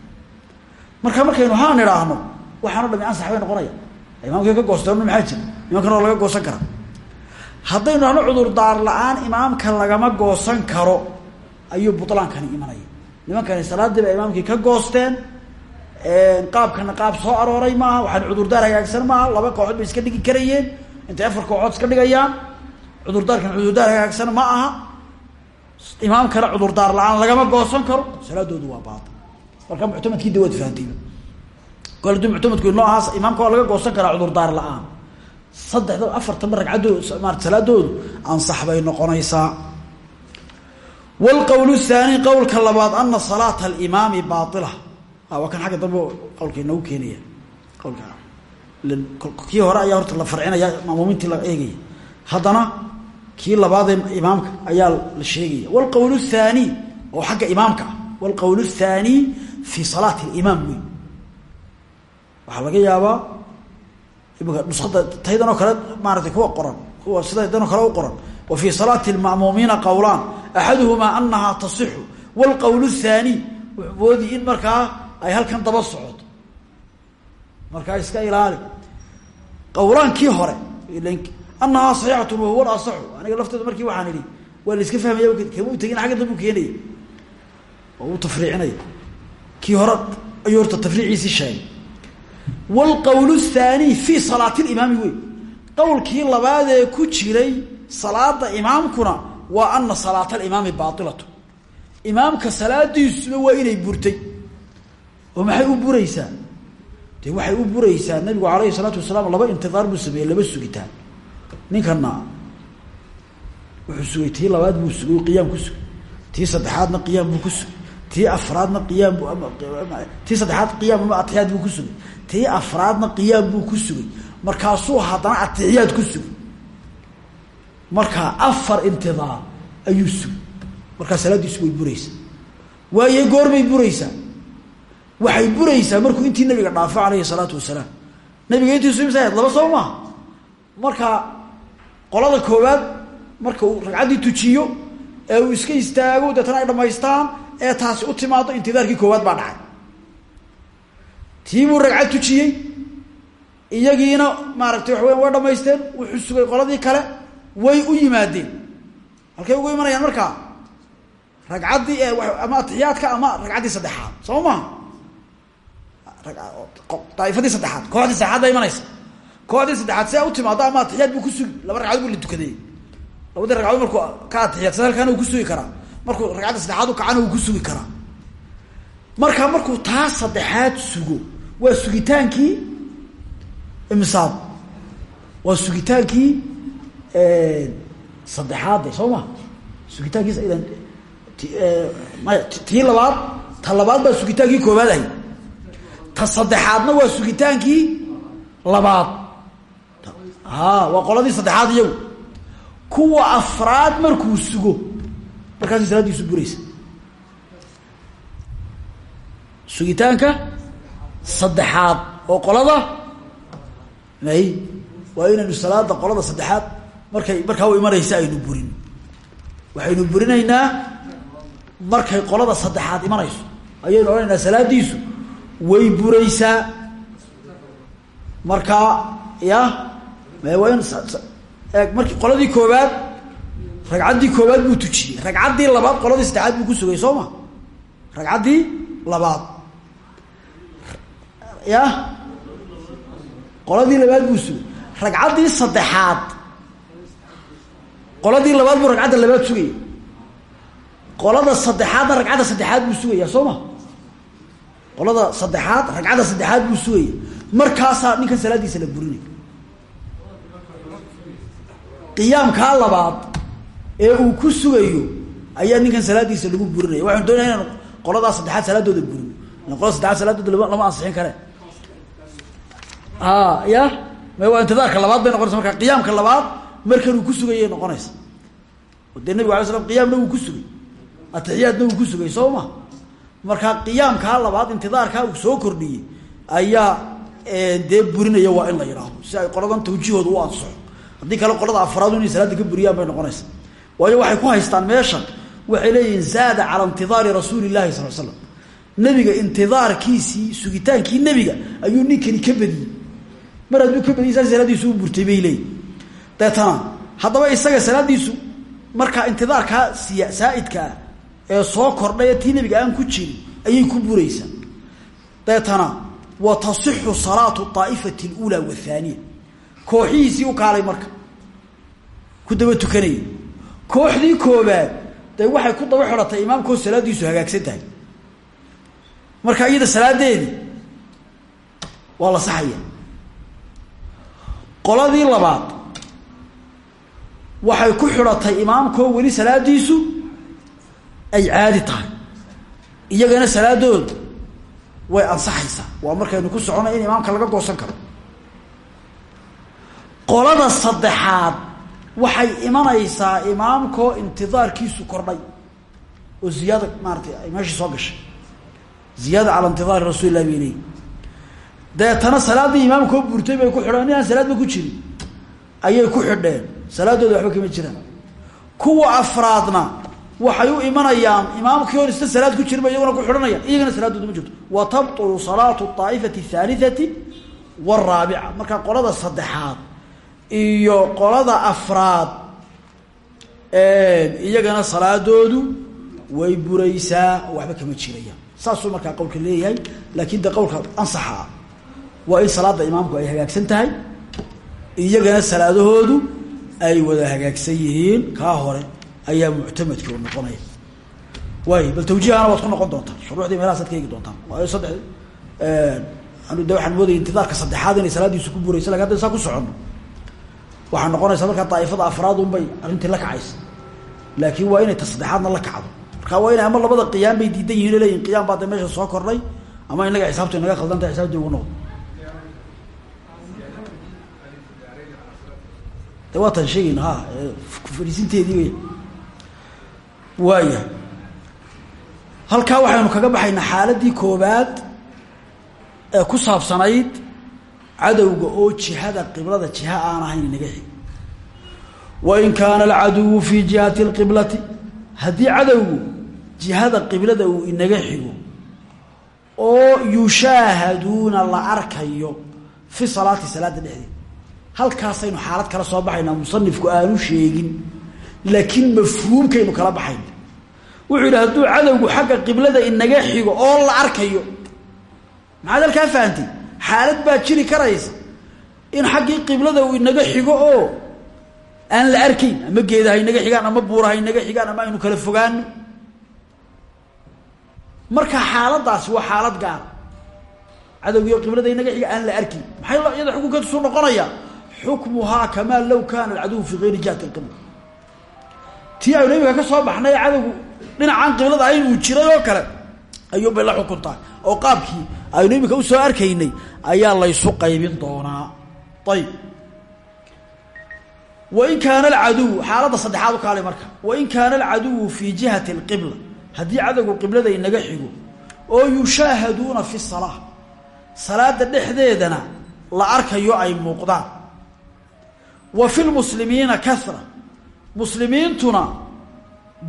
Marka markaynu haa nidhaahno waxaan o dhami ansax noqonaya. Imaamkii ka goosteen maxaa jira? Imaamkana waa laga goosan karaa haddaynu dhahno cudurdaar la'aan imaamka lagama goosan karo ayuu butlaankani imanaya. Nimankani salaadiiba imaamkii ka goosteen qaabkana qaab soo arooray maaha waxaan cudurdaar hagaagsan maaha laba kooxood bay iska dhigi karayeen intay afar kooxood iska dhigayaan? Cudurdaarkan cudurdaar hagaagsan ma aha. Imaamkana cudurdaar la'aan lagama goosan karo. Salaadoodu waa baail marka muctamadkii de waad fahantiba kol haddii muctamadku inoo ahaa imaamka laga goosan karaa cudurdaar la'aan. Saddexda afartanba ragcadood maarata salaadoodu ansax bay noqonaysaa wlqowl thaani qowlka labaad ana salaata alimaami baaila waa kan xagga dambe qowlka inoogu keenaya. Qowlka kii hore ayaa horta la farcinaya maamuumintii la eegaya. Haddana kii labaadee imaamka ayaa la sheegaya. Wlqowl thaani oo xagga imaamka ah. Wlqowl thaani fi salaati limaam wey waxaa laga yaabaa imika nusada taydan kale maaratay kuwa qoran kuwa sidadan oo kale u qoran. Wa fii salaati lma'muumiina qowlaan axaduhumaa anahaa tasixu wlqowl thaani woodi in markaa ay halkan daba socoto markaa iska ilaali. Qawlaankii hore anahaa saxiixatun wahuwa asaxu aniga lafteeda markii waxaan idhi waa la iska fahmaya kama u tegin agga dambu keenaya oo uu tafriicinaya hore ayuu horta tafriiciisii sheegay. Wlqowl الthaani fi salaati limaami wey qowlkii labaadee ku jiray salaada imaamkuna waa ana salaata alimaami baailatu imaamka salaadiisuna waa inay burtay. Oo maxay u buraysaa de waxay u buraysaa nabigu alayhi salaatu wasalaam laba intidaar buu sameeyey laba sugitaan. Ninkana wuxuu sugay tii labaad buu sugay qiyaam ku sugay. Tii saddexaadna qiyaam buu ku sugay. Tii afraadna qiyaam tii saddexaad qiyaam ama atixiyaad buu ku sugay. Tii afraadna qiyaam buu ku sugay. Markaasuu haddana atixiyaad ku sugay. Markaa afar intidaar ayuu sugay. Markaa salaadiisu way buraysaa. Waayo goorbay buraysaa waxay buraysaa markuu intii nabiga dhaafo alayhi salaatu wasalaam. Nabiga intiisu imsa laba soo maaha marka qolada koowaad marka uu ragcaddii tujiyo ee uu iska istaago deetana ay dhamaystaan ee taasi u timaado intidaarkii koowaad baa dhacay. Tii buu ragcad tujiyey iyagiina maaragtay waxa weya way dhamaysteen wuxuu sugay qoladii kale way u yimaadeen. Halkay ugu imanayaan markaa ragcaddii ama atixiyaadka ama ragcaddii saddexaad. Soo maha daaifadii saddexaad. Kooxdii saddexaad baa imanaysa. Kooxdii saddexaad si a u timaado ama atixiyaad buu ku sugi laba ragcadood buu la tukadeeyey labadii ragcadood markuu ka atixiyaadsada halkaana uu ku sugi karaa. Markuu ragcadda saddexaad u kacana uu ku sugi karaa. Marka markuu taa saddexaad sugo waa sugitaankii imsaad. Waa sugitaankii saddexaadde soo ma? Sugitaankiis idan tii labaad ta labaad baa sugitaankii koobaad ahay ta saddexaadna waa sugitaankii labaad. A waa qoladii saddexaad iyagu. Kuwa afraad markuu sugo markaasay salaadiisu buraysa. Sugitaanka saddexaad oo qolada may waa inaynu salaada qolada saddexaad markay markaa u imanaysa aynu burin. Waxaynu burinaynaa markay qolada saddexaad imanayso. Ayaynu odhanaynaa salaadiisu way buraysaa markaa ya waa in marki qoladii koobaad ragcaddii koobaad buu tujiyey. Ragcaddii labaad qoladii saddexaad buu ku sugay soo ma? Ragcaddii labaad. Ya qoladii labaad buu sugay. Ragcaddii saddexaad qoladii labaad buu ragcadda labaad sugaya qolada saddexaadna ragcadda saddexaad buu sugaya soo ma qolada saddexaad ragcadda saddexaad buu sugaya markaasaa ninkan salaadiisa la burinay qiyaamkaa labaad ee uu ku sugayo ayaa ninkan salaadiisa lagu burinaya waxaan doonaya inaan qoladaa saddexaad salaadooda burino. Qolada saddexaad salaadooda lama ansixin kare. A ya? Ma waa intidaarka labaad bay noqonaysa marka qiyaamka labaad markan uu ku sugayay noqonaysa dee nabigu alay slam qiyaamna wuu ku sugay. Atixiyaadna wuu ku sugay soo ma markaa qiyaamkaa labaad intidaarkaa uu soo kordhiyey ayaa dee burinaya waa in la yidhaahdo si ay qoladan tawjihooda u ansaxo. Haddii kale qolada afraadu inay salaada ka buriyaan bay noqonaysa waayo waxay ku haystaan meeshan waxay leeyihiin zaada cala intidaari rasuuli llahi sal slam nebiga intidaarkiisii sugitaankii nebiga ayuu ninkani ka badiyey. Mar hadduu ka badiyay salaadiisu u burtay bay leeyihiin deetana haddaba isaga salaadiisu markaa intidaarkaa siya ee soo kordhaya tii nebiga aan ku jirin ayay ku buraysaa deetana wa tasixu salaatu aa'ifati اluulaa waathaaniya kooxihiisii u kaalay marka. Ku daba tukanayay. Kooxdii koobaad dee waxay ku daba xidhatay imaamkoo salaaddiisu hagaagsan tahay. Marka iyada salaadeedii waa la saxaya. Qoladii labaad waxay ku xidhatay imaamkoo weli salaadiisu ay caadi tahay. Iyagana salaadooda way ansaxaysaa. Waa markaynu ku soconay in imaamka laga goosan karo. Qolada saddexaad waxay imanaysaa imaamkoo intidaarkiisu kordhay. Oo ziyaada maaratay ay meeshii soo gashay. Ziyaada cala intidaari rasuuli lah bay leeyi deetana salaaddii imaamkoo burtay bay ku xidheen inaan salaadba ku jirin. Ayay ku xidheen. Salaadooda waxba kama jiraan. Kuwa afraadna waxay u imanayaan imaamkii on isla salaad ku jirba iyaguna ku xidhanayaan iyagana salaadooda ma jirto. Wa tabtulu salaatu aaa'ifati ahaaliati waraabica marka qolada saddexaad iyo qolada afraad iyagana salaadoodu way buraysaa waxba kama jiraya saasuu markaa qowlka leeyahay laakiin de qowlka ansaxaa waa in salaada imaamku ay hagaagsan tahay iyagana salaadahoodu ay wada hagaagsan yihiin kaa hore ayaa muctamadkii u noqonaya. Waay bal tawjiihana waad ku noqon doontaan. Shuruuxdii meelahaasaad ka eegi doontaan. Waayo saddex anu de waxaan moodaya intidaarka saddexaad inay salaadiisu ku buraysa laakiin hadda saa ku soconno waxaa noqonaysaa markaa daaifada afraad unbay arrintii la kacaysa. Laakiin waa inay ta saddexaadna la kacdo. Marka waa inay ama labada qiyaam bay diidan yihiin leeyihiin qiyam baa de meesha soo kordhay ama inaga xisaabtu inaga khaldanta xisaabtii ugu noqdo. De sheegayna ha fariisinteedii wey waaya. Halkaa waxaynu kaga baxaynaa xaaladii koobaad ee ku saabsanayd cadowga oo jihada qiblada jiha aan ahayn inaga xig wain kaana alcaduwu fii jihati اlqiblati haddii cadowgu jihada qiblada uu inaga xigo oo yushaahaduuna la arkayo fi salaati salaada dhexdeed. Halkaasaynu xaalad kala soo baxaynaa musanifku aanu sheegin laakiin mafhuumkaynu kala baxayna wuxuu yidhi hadduu cadowgu xagga qiblada inaga xigo oo la arkayo maxaad halkaa fahantay xaalad baa jiri karaysa in xaggii qiblada uu inaga xigo oo aan la arkayn ama geedaha inaga xigaan ama buuraha inaga xigaan ama aynu kala fogaano marka xaaladaasi waa xaalad gaara cadowgiio qiblada inaga xiga aan la arkayn. Maxay iyada xukunkeedusu noqonaya? Xukmuhaa kamaa law kaana alcaduwu fii gayri jihati alqibla tii aynu imika ka soo baxnay cadowgu dhinacaan qiblada ahayn uu jiray oo kale ayuunbay la xukuntaa oo qaabkii aynu imika u soo arkaynay ayaa laysu qaybin doonaa. Ayib wain kaana alcaduwu xaaladda saddexaad u kaalay marka. Wain kaana alcaduwu fii jihati alqibla haddii cadowgu qiblada inaga xigo oo yushaahaduuna fi salaa salaada dhexdeedana la arkayo ay muuqdaan. Wa fi lmuslimiina kahra muslimiintuna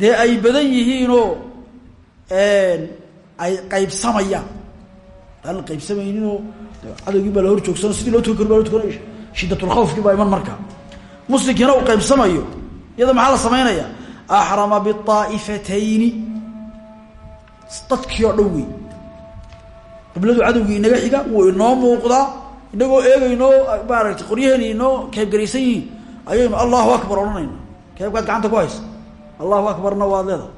dee ay badan yihiinoo ay qaybsamayaan. Aan la qaybsamayninoo cadowgii baa la hor joogsano sidii loo tukan karo baa loo tukanay shiddatulkhawfkii baa iman markaa muslimkiina uu qaybsamayo iyada maxaa la samaynaya axrama biaa'ifatayni dadkii oo dhan wey qibladu cadowgii inaga xiga wuu inoo muuqdaa inagoo eegaynoo maaragtay qoryaheeni inoo keebgaraysan yihiin ayaynu allahu akbar odhanayna keebkaad gacanta ku haysa allahu akbarna waad leeda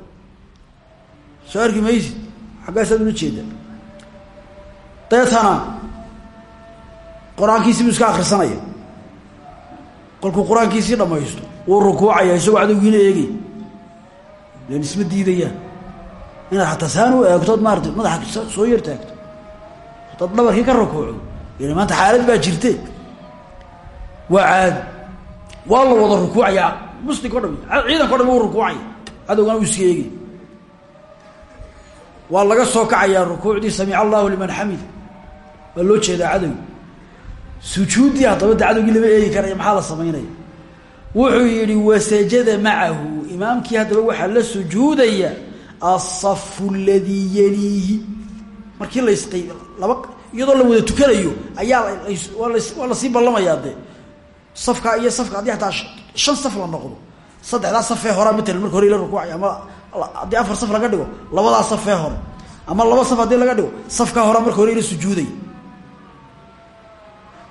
soo arki maysid xaggaasaad ula jeeda. Deetana qur'aankiisi buu iska akrisanaya kolkuu qur'aankiisii dhamaysto. Wuu rukuucaya isagoo cadowgiina eegay len isma diidayaan inaad xataa saan u eegtood maarata madaxa soo yar taagto. Dhabarkii ka rukuucdo ila maanta xaalad baa jirte waa caadi waa la wada rukuucayaa muslimka o dham ciidanka o dham wuu rukuucaya cadowgana uu iska eegay waa laga soo kacayaa rukuucdii samica allahu liman xamida. Waa loo jeedaa cadowgi sujuuddii haddaba de cadowgii lama eegi karaya maxaa la samaynaya wuxuu yidhi wasajada macahu. Imaamkii haddaba waxaa la sujuudaya asafu aladii yaliihi. Markii lasqay laba iyadoo la wada tukanayo ayaa waa la sii ballamayaa dee. Safkaa iyo safka haddii hataa shan saf la noqdo. Saddexdaa safee horaa matalan marka hore ila rukuucay ama haddii afar saf laga dhigo labadaa safee hore. Ama laba saf haddii laga dhigo safkaa horaa marka hore ila sujuuday.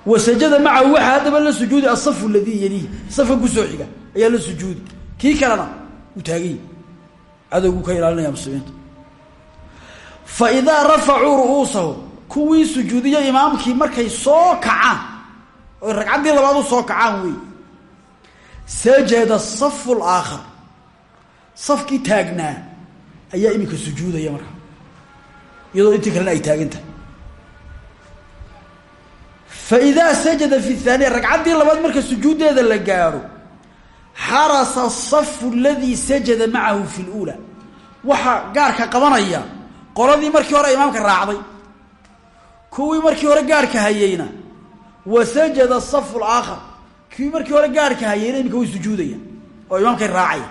Wasajada macahu waxaa haddaba la sujuudi asafu aladii yaliihi safkan ku soo xiga ayaa la sujuudi kii kalena uu taaganya cadowgu ka ilaalinaya muslimiinta. Fa idaa rafacuu ru'uusahum kuwii sujuudiyo imaamkii markay soo kacaan oy ragcaddii labaad soo kacaan wey sajada asafu alaakhar safkii taagnaa ayaa iminka sujuudaya marka iyadoo intii kalena ay taagan tahay fa idaa sajada fi thaaniya ragcaddii labaad marka sujuuddeeda la gaadho xarasa asafu aladii sajada macahu fi luula waxaa gaarka qabanaya qoladii markii hore imaamka raacday kuwii markii hore gaarhka hayeyna wa sajada asafu alaakhar kuwii markii hore gaarhka hayeyna iminka way sujuudayaan oo imaamkay raacaya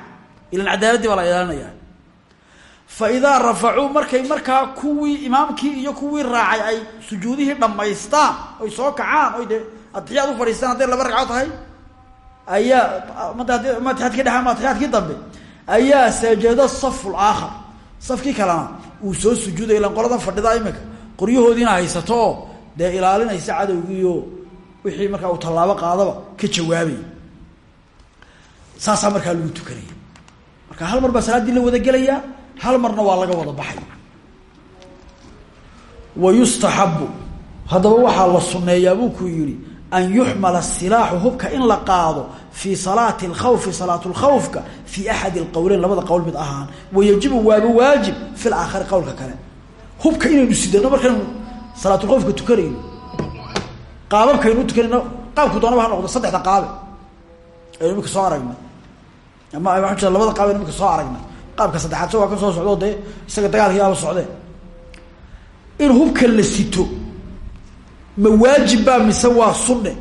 ilan cadaaladdii baa la fa idaa rafacuu markay markaa kuwii imaamkii iyo kuwii raacay ay sujuudihii dhammaystaan oy soo kacaan oy dee atixiyaad u fadhiistaan hadday laba ragco tahay ayaa ma atiyaadkii dhexe ama atixiyaadkii dambe ayaa sajada safu laakhar safkii kalena uu soo sujuudaya ilan qoladan fadhida imika. Qoryahoodiina haysato oo dee ilaalinaysa cadowgiiyo wixii markaa uu tallaabo qaadaba ka jawaabay. Saasaa markaa lagu tukanaya marka hal mar baa salaaddii la wada gelayaa hal marna waa laga wada baxay. Wa yustaxabu haddaba waxaa la sunneeyaa buu ku yidhi an yuxmala silaaxu hubka in la qaado fii salaati alkhawfi salaatu lkhawfka fii axadi alqowleyn labada qowl mid ahaan. Wayajibu waaba waajib fi laakhari qowlka kale. Hubka inaynu sidano markaynu salaatulkhawfka tukanayno qaababkaynu tukanayno qaabku doonaba ha noqdo saddexda qaabe. Aynu imika soo aragnay. Ama jira labada qaab aynu imika soo aragnay. Qaabka saddexaad sa ka soo socdo dee isaga dagaalkii aaba socdeen in hubka la sito ma waajib mise waa sunne?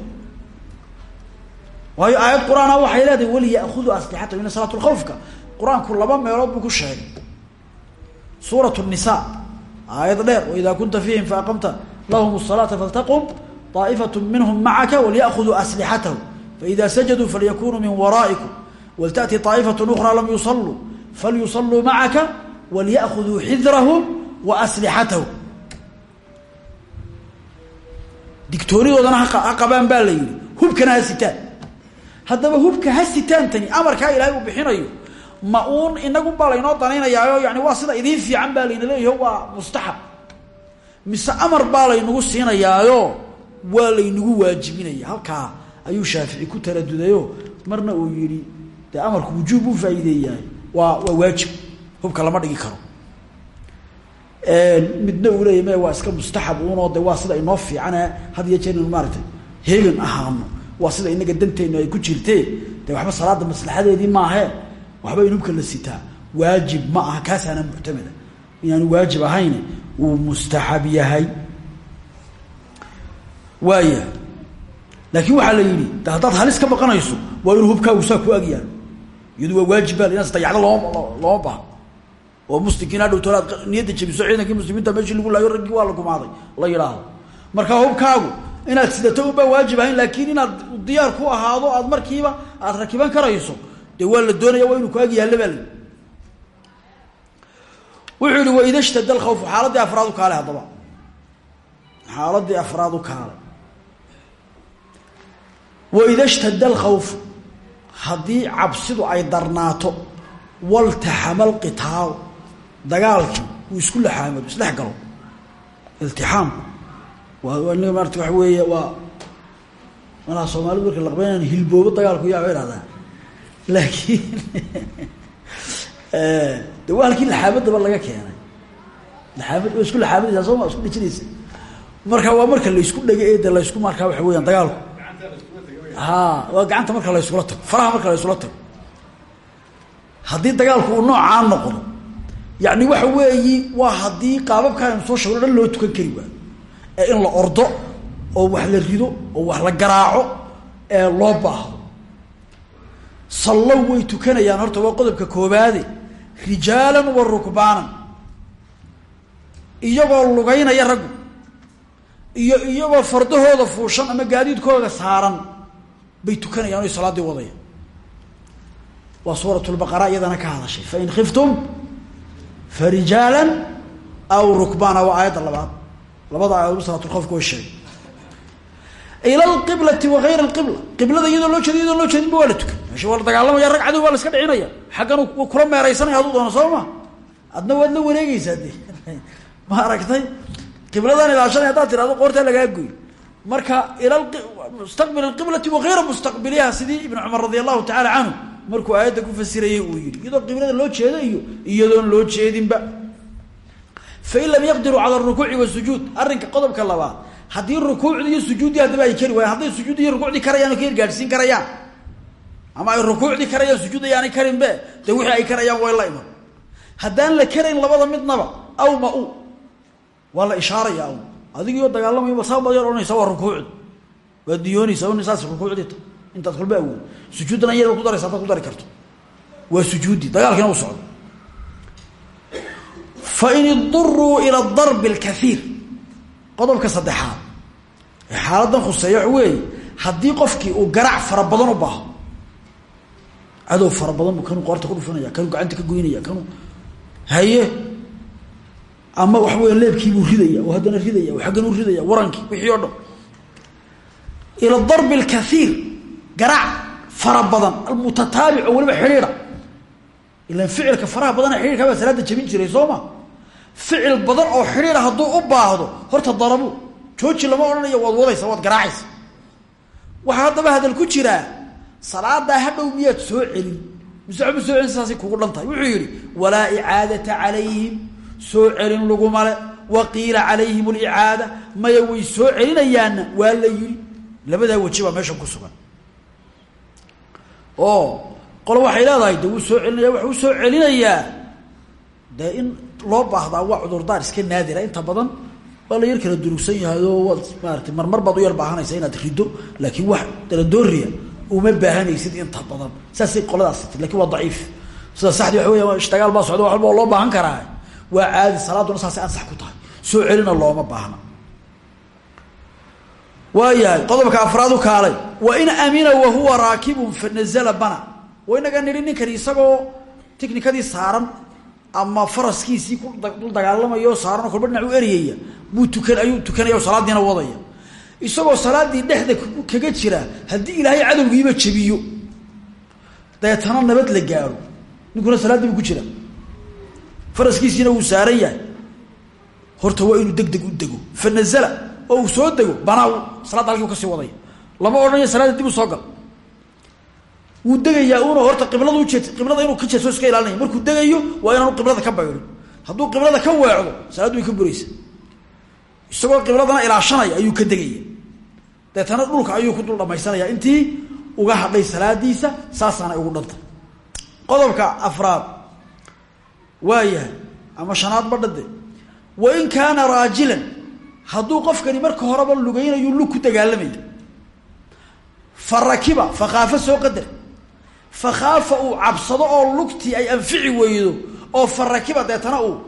Waayo aayad qur'aana waxay leedahay waliya'hudu aslixatahu ina salaat lkhawfka qur'aanku laba meelood buu ku sheegay. Suurat nisa aayad dheer waidaa kunta fiihim faaqamta lahum الsalaata faltaqum طaa'ifat minhum macaka walyaأkhuduu aslixatahum faida sajaduu falyakunuu min waraa'ikum waltaأti طaa'ifat أkhra lam yusaluu falyusaluu macaka walyaأkhuduu xidrahum waaslixatahum digtoonidoodana ha qabaan baa la yihi hubkana ha sitaan haddaba hubka ha sitaantani amarkaa ilaahay uu bixinayo ma uun inagun baa laynoo danaynayaayo yani waa sida idiin fiican baa layna leeyaho waa mustaxab mise amar baa laynagu siinayaayo waa laynagu waajibinaya. Halkaa ayuu shaafici ku taradudayo marna uu yihi dee amarku wujuub u faa'iideeyahay waa waa waajib. Hubka lama dhigi karo. Midna uu leeya waa iska mustaxab unoo de waa sida inoo fiicane had iyo jeer inu maaratay ahaano. Waa sida inaga danteenu ay ku jirte de waxba salaada maslaxadeedii maahe waxba in hubka la sitaa. Waajib ma aha. Kaasaana muctamada inaanu waajib ahayn uu mustaxab yahay waaya laakiin waxaa la yidhi de haddaad halis ka baqanayso waa inuu hubkaagu saa ku agyaalo iyadu waa waajib baa inaas dayacdo looma oo muslimkiin hadhow tolaad niyadda jabiso ciidankii muslimiinta meeshii lagu laayo raggii waa la gumaaday la yidhaahdo. Marka hubkaagu inaad sidato unbaa waajib ahayn laakiin inaad diyaar ku ahaado aad markiiba aad rakiban karayso dee waa la doonaya waa inuu ku ag yaalla baa wuxuu yihi waida shtada alkhawfu xaaladii afraad u kaale haddaba. Xaaladii afraad u kaale waida shtada alkhawfu haddii cabsidu ay darnaato waltaxama alqitaal dagaalkii uu isku laxaamado isdhex galo iltixaamku waa inaga maarata waxa weeye waa malaa soomaalidu marka laqbeynaan hilboobo dagaalku yaa ba ihahdaa laakiin de waa halkii laxaamadaba laga keenay laxaamad waa isku laxaamadaysaa soo ma isku dhejinaysa marka waa marka laysku dhego ee de laysku markaa waxa weyaan dagaalku ha waa gacanta marka layskula tago faraha marka laysula tago. Haddii dagaalku uu noocaa noqdo yani waxa weeyi waa haddii qaababka aynu soo sheegno dhan loo tukan kari waayo ee in la ordo oo wax la rido oo wax la garaaco ee loo baahdo sallow way tukanayaan horta waa qodobka koobaade rijaalan wa rukbaanan. Iyagoo lugaynaya raggu iyo iyagoo fardahooda fuushan ama gaadiidkooda saaran bay tukanayaan oy salaaddii wadayaan. Waa suurat lbaqara iyadana ka hadashay. Fain khiftum fa rijaalan aw rukbaana waa aayadda labaad. Labada aayadood salaatulkhofka way sheegay. Ila alqiblati wa hayra alqibla. Qiblada iyadoo loo jeeda loo jeedinba waa la tukan meesha waa la dagaalamaya rag cadow baa la iska dhicinaya. Xaggan uu kula meeraysanaya haduu doono soo ma adna waad la wareegeysaa ma aragtay? Qibladan ilaashanay haddaad tirahdo qoortaa lagaa goy marka ila mustaqbil alqiblati wa hayra mustaqbiliha sidii ibnu cumar radi allahu tacala canhu markuu aayadda ku fasirayay uu yihi iyadoo qiblada loo jeedo iyo iyadoon loo jeedinba. Fain lam yaqdiruu cala arukuuci wasujuud arrinka qodobka labaad haddii rukuucdii iyo sujuuddii haddaba ay kari waayaan hadday sujuuddii iyo rukuucdii karayaan ka hirgaadhsiin karayaan ama ay rukuucdii karayaan sujuud ayaanay karinbe dee wixii ay karayaan way la iman. Haddaan la karayn labada midnaba aw ma u. Waa la ishaaraya adigiioo dagaalamaya ba saabad yar odhanaysa waa rukuucd. Waad diyoonaysa un saas rukuucdii ta intaad kolba awood. Sujuuddana iyada ku daraysa haddaad ku dari karto. Waa sujuuddii dagaalkiina u socdo. Fain iduruu ila darbi اlkaiir qodobka saddexaad. Ee xaaladan khuseeya waxa weeye haddii qofkii uu garaac fara badan u baaho cadow fara badan buu ku dhufanaya kanuu gacanta ka goynaya kanuu haye ama waxa weya leebkiibuu ridaya oo haddana ridaya oo xaggan u ridaya warankii wixii o dhan. Ila darbi اlkaiir garaac fara badan almutataabic oo weliba xidhiidha. Ilan ficilka faraha badana xidhiirka baa salaada jabin jiray soo ma? Ficil badan oo xidhiidha hadduu u baahdo horta darabu jooji lama odhanayo waad wadaysa waad garaacaysa. Waxaa haddaba hadal ku jiraa salaadaa hadhow miyaad soo celin. Mise waxba soo celin saasay kugu dhan wuxuu yidhi walaa icaadata calayhim soo celin lagumale wa qiila calayhim licaada maya way soo celinayaanna waa la yidhi. Labadaa weji baa meeshan ku sugan. Oo qolo waxay leedahay de soo celinaya waxa u soo celinayaa. Dee in loo baahdaa waa cudurdaar iska naadira inta badan waa la yar kala durugsan yahay oo waad maarata marmar baad u yar baahanaysa inaad rido laakiin wax daladooriya uma baahanaysid inta badan. Saasay qoladaas laakiin waa daciif. Sida saxdii waxa weya ishtagaal baa socda waxalba oo loo baahan karaa waa caadi salaaduna saasay ansax ku tahay. Soo celina looma baahna. Waayahay qodobka afraadu kaalay. Wa in amina wahuwa raakibun fanazla bana. Wa inaga nidhi ninkani isagoo tiknikadii saaran ama faraskiisii ku dul dagaalamayo saaran oo kolba dhinac u eriyaya buu tukan ayuu tukanaya oo salaadiina wadaya. Isagoo salaadii dhexda kaga jira haddii ilaahay cadowgiiba jabiyo deetana nabad la gaaro. Ninkuna salaaddii buu ku faraskiisiina wuu saaran yahay. Horta waa inuu deg deg u dego. Fa nazala oo uu soo dego banaa salaadda halkii u ka sii wadaya lama odhanayo salaadda dib u soo gal. Wuu degayaa una horta qiblada ujeed qiblada inuu ka jeeso iska ilaalinaya. Markuu degayo waa inaanu qiblada ka bayrin hadduu qiblada ka weecdo salaaddu way ka buraysa isagoo qibladana ilaashanaya ayuu ka degaya. Deetana dhulka ayuu ku dul dhamaysanaya intii uga hadhay salaadiisa saasaana ugu dhantay qodobka afraad waa yahay ama shanaad badhade wain kaana raajilan hadduu qofkani marka horeba lugaynayu lug ku dagaalamaya fa rakiba soo qadar. Fakaafa uu cabsado oo lugtii ay anfici weydo oo fa rakiba deetana uu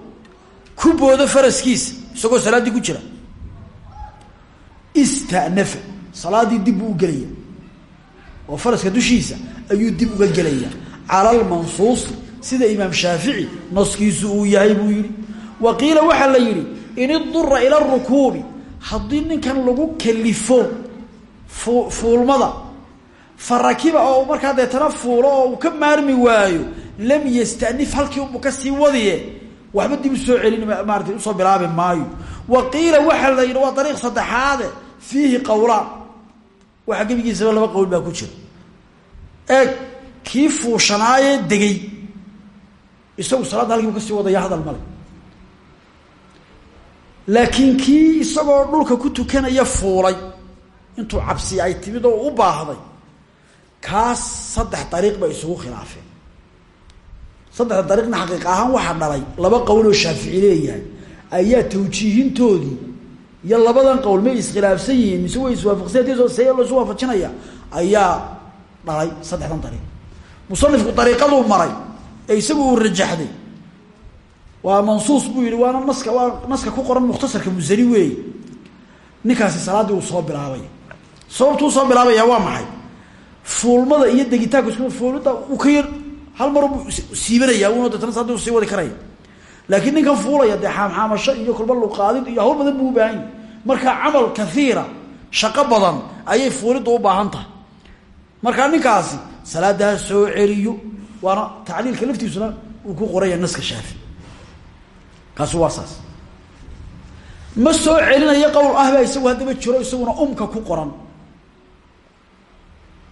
ku boodo faraskiisa isagoo salaaddii ku jira. Istanafa salaadii dib buu u gelaya. Oo faraska dushiisa ayuu dib uga gelaya. Cala almansuusi sida imaam shaafici naskiisu uu yahay buu yihi wa qiila waxaa la yidhi in idura ila rukuubi haddii ninkan lagu kalifo fu fuulmada fa rakiba oo markaa deetana fuulo oo uu ka maarmi waayo lam yastanif halkii unbu ka sii wadiye waxba dib u soo celin maarata u soo bilaabi maayo. Wa qiila waxaa la yidhi waa dariiq saddexaade fiihi qowlaan waxa gebigiisaba laba qowl baa ku jira. Eeg kii fuushanaayee degay isagu salaadda halkii u ka sii wadaya hadal male laakiin kii isagoo dhulka ku tukanaya fuulay intuu cabsi ay timid oo u baahday kaas saddex dariiq bay isugu khilaafeen. Saddexda dariiqna xaqiiq ahaan waxaa dhalay laba qowl oo shaafici leeyahay ayaa tawjiihintoodii iyo labadan qowl may iskhilaafsan yihiin mise way iswaafaqsan haddii see laisu waafajinaya ayaa dhalay saddexdan dariiq. Musanifku dariiqaduu maray isagu uu rajaxday. Waa mansuus buu yihi waana naska waa naska ku qoran mukhtasarka musani weey. Ninkaasi salaaddii uu soo bilaabay. Sababtuu u soo bilaabaya waa maxay? Fuulmada iyo degitaanku isku fuulida uu ka yar hal mar buu siibanaya una deetana salaadii u sii wadi karaya laakiin ninkan fuulaya dee xaamxaamasho iyo kolba luqaadid iyo hawl badan buu u baahan yahy markaa camal kaiira shaqo badan ayay fuulidda u baahan tahay. Markaa ninkaasi salaadaa soo celiyo waana tacliilka laftiisuna uu ku qoraya naska shaafi. Kaasi waa saas. Ma soo celinayo qowl ah baa isagu haddaba jiro isaguna umka ku qoran.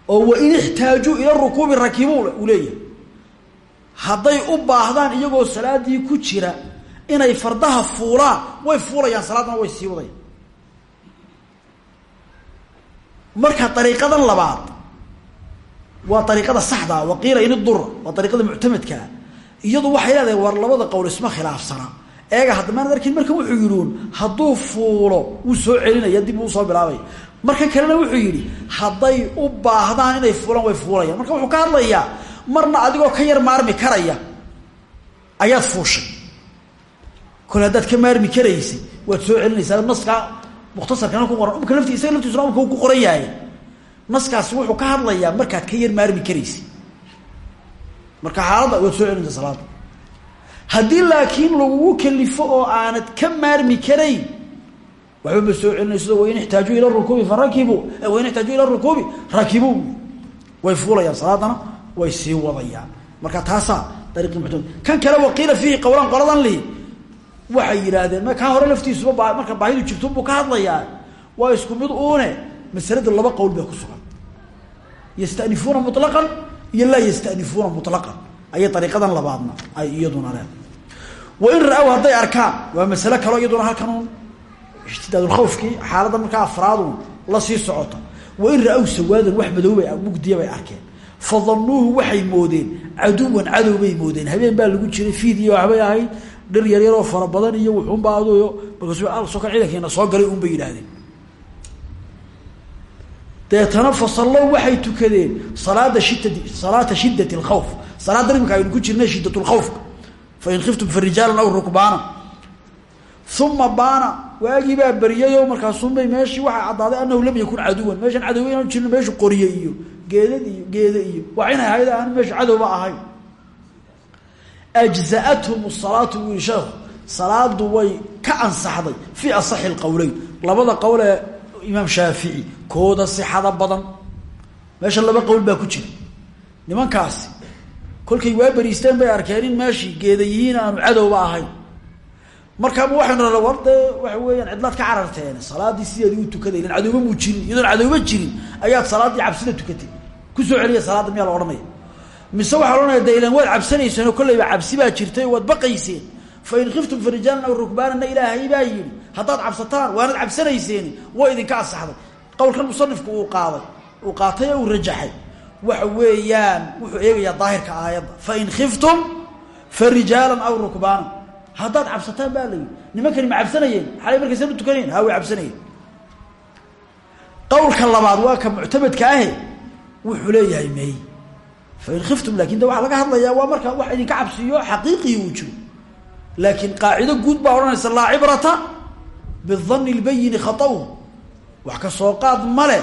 Oo wain ixtaajuu ila rukuubi rakibu uu leeyahay. Hadday u baahdaan iyagoo salaadii ku jira inay fardaha fuulaan way fuulayaan salaaddana way sii wadayaan. Marka dariiqadan labaad waa dariiqada saxdaa waqiila in idura waa dariiqada muctamadkaa iyadu waxay leedahay war labada qowl isma khilaafsana. Eega haddamaanad arkin marka wuxuu yidhi un fuulo wuu soo celinaya dib uu soo bilaabaya markan kalena wuxuu yidhi hadday u baahdaan inay fuulaan way fuulayaan. Marka wuxuu ka hadlayaa marna adigoo ka yar maarmi karaya ayaad fuushay. Kol haddaad ka maarmi karaysay waad soo celinaysaa naskaa mukhtasarkana ku qoran umka lafti isaga laftiisuna ku qoran naskaasi wuxuu ka hadlayaa markaad ka yar maarmi karaysa marka xaaladda waad soo celinaysa salaada haddii laakiin lagugu kalifo oo aanad ka maarmi karayn waxba ma soo celinayso wain ixtaajuu ila rukuubi farakibu wain ixtaajuu ila rukuubi rakibu. Way fuulayaan salaadana way sii wadayaan. Marka taasaa dariiqii muctamad kan kale waqiila fiihi qowlan qoladan lihi waxay yidhaahdeen kaa hore laftiisuba marka baahidu jirto buu ka hadlayaa. Waa isku mid uune masalada laba qowl baa ku sugan. Yastanifuuna mulaqan iyo laa yastanifuuna mulaqan ayay ariiqadan labaadna ay iyaduna leedahay. Wain ra'ow hadday arkaan waa masale kaleo iyaduna halkan un ishtidaadulkhawfkii xaaladda markaa afraadun la sii socota. Wain ra'ow sawaadan wax madoobay mugdiya bay arkeen. Fadanuuhu waxay moodeen caduwan cadow bay moodeen. Habeen baa lagu jiray fiidiyo waxbay ahayd. Dhir yaryaroo fara badan iyo wuxuunbaa aduyo markaas soo kan ciidankeena soo galay un bay yidhaahdeen deetana fasallow waxay tukadeen salaada shidati salaata shiddati alkhawf salaadda imika aynu ku jirnay shiddat lkhawfka fain khiftum fa rijaalan aw rukbaana. Uma baana waagii baa beriyayoo markaasunbay meeshii waxaa caddaaday anahu lam yakun caduwan. Meeshan cadowga inaanu jirno meeshu qoriye geedad iyo geeda iyo. Waa inay ahayd aan meeshu cadowba ahayn. Ajzaathum salaatu yihi sheekhu salaadu way ka ansaxday fii asaxi lqowleyn labada qowl ee imaam shaafici kooda sixada badan. Meesha laba qowl baa ku jira. Nimankaasi kolkay waa beriisteen bay arkeen in meeshii geeda yihiin aanu cadowba ahayn. Markaaba waxaynu nala war waxa weeyaan cidlaad ka cararteen salaadii sideedii u tukaday ilan cadowba muu jirin iyadoon cadowba jirin ayaad salaaddii cabsida tukatay. Kusoo celiya salaadda miyaa la odhanaya? Mise waxaa lohanaya de ilan waad oo kolleyba cabsi jirtay waad baqayseen fa in khiftum fa rijaalan aw rukbaanana ilaahay baa yidhi haddaad cabsataan waanad cabsanayseen waa idinka asaxday qowlkan musanifku uu qaaday uu qaatay oo uu rajaxay. Waxa weeyaan wuxuu eegayaa daahirka aayadda. Fain khiftum fa rijaalan aw rukbaanan. Haddaad cabsataan baa la yidhi. Nimankani ma cabsanayeen? Xalay markaysan u tukanayeen ha way cabsanayeen. Qowlka labaad waa ka muctamadka ahe. Wuxuu leeyahay meey fain khiftum laakiin de waxaa laga hadlayaa waa marka wax idinka cabsiiyo xaqiiqii uu jiro. Laakiin qaacido guud baa odhanaysa laa cibrata bidanni lbayini khatau wax ka soo qaad male.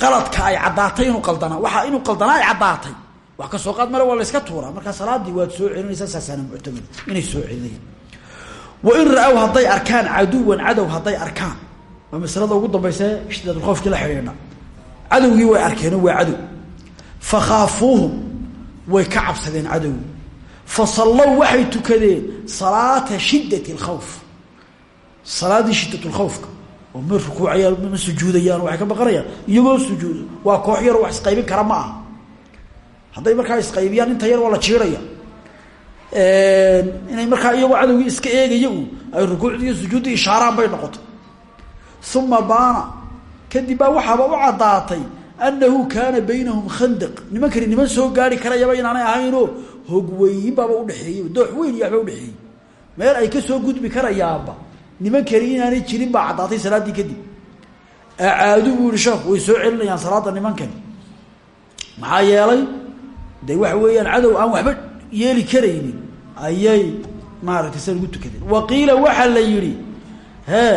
Qaladka ay caddaatay inuu qaldanaa waxa inuu qaldanaa ay caddaatay. Wax ka soo qaad male waa la yska tuuraa markaa salaadii waad soo celinaysaa saasaana muctamad inay soo celinayaan. Wain ra'ow hadday arkaan caduwan cadow hadday arkaan. Waa masalada ugu dambaysa ishtidaadulkhoofkii la xidhiidha cadowgii way arkeenoo waa cadow. Fakhaafuuhum way ka cabsadeen cadowgi fasallow waxay tukadeen salaata shiddati alkhawf salaaddii shiddat lkhawfka oo ma rukuucayaan ma sujuudayaan waxay ka baqanayaan iyagoo sujuudo waa koox yar wax isqaybin kara ma aha. Hadday markaa isqaybiyaan inta yar waa la jiiraya. Inay markaa iyagoo cadowgii iska eegaya u ay rukuucdii iyo sujuuddii ishaaraan bay noqotay. Uma baana kadib baa waxaaba u caddaatay anahu kaana baynahum khandaq nimankani niman soo gaari karayaba inaanay ahaynoo hogweyin baaba udhexeeyey doox weyn iyo waxba udhexeeyey meel ay ka soo gudbi karayaanba nimankani inaanay jirin baa caddaatay salaaddii kadib. Acaadu buu yihi sheekhu way soo celinayaan salaadda nimankani maxaa yeelay de waxa weeyaan cadow aan waxba yeeli karaynin. Ayay maaragtay san ugu tukadeen. Wa qiila waxaa la yidhi hee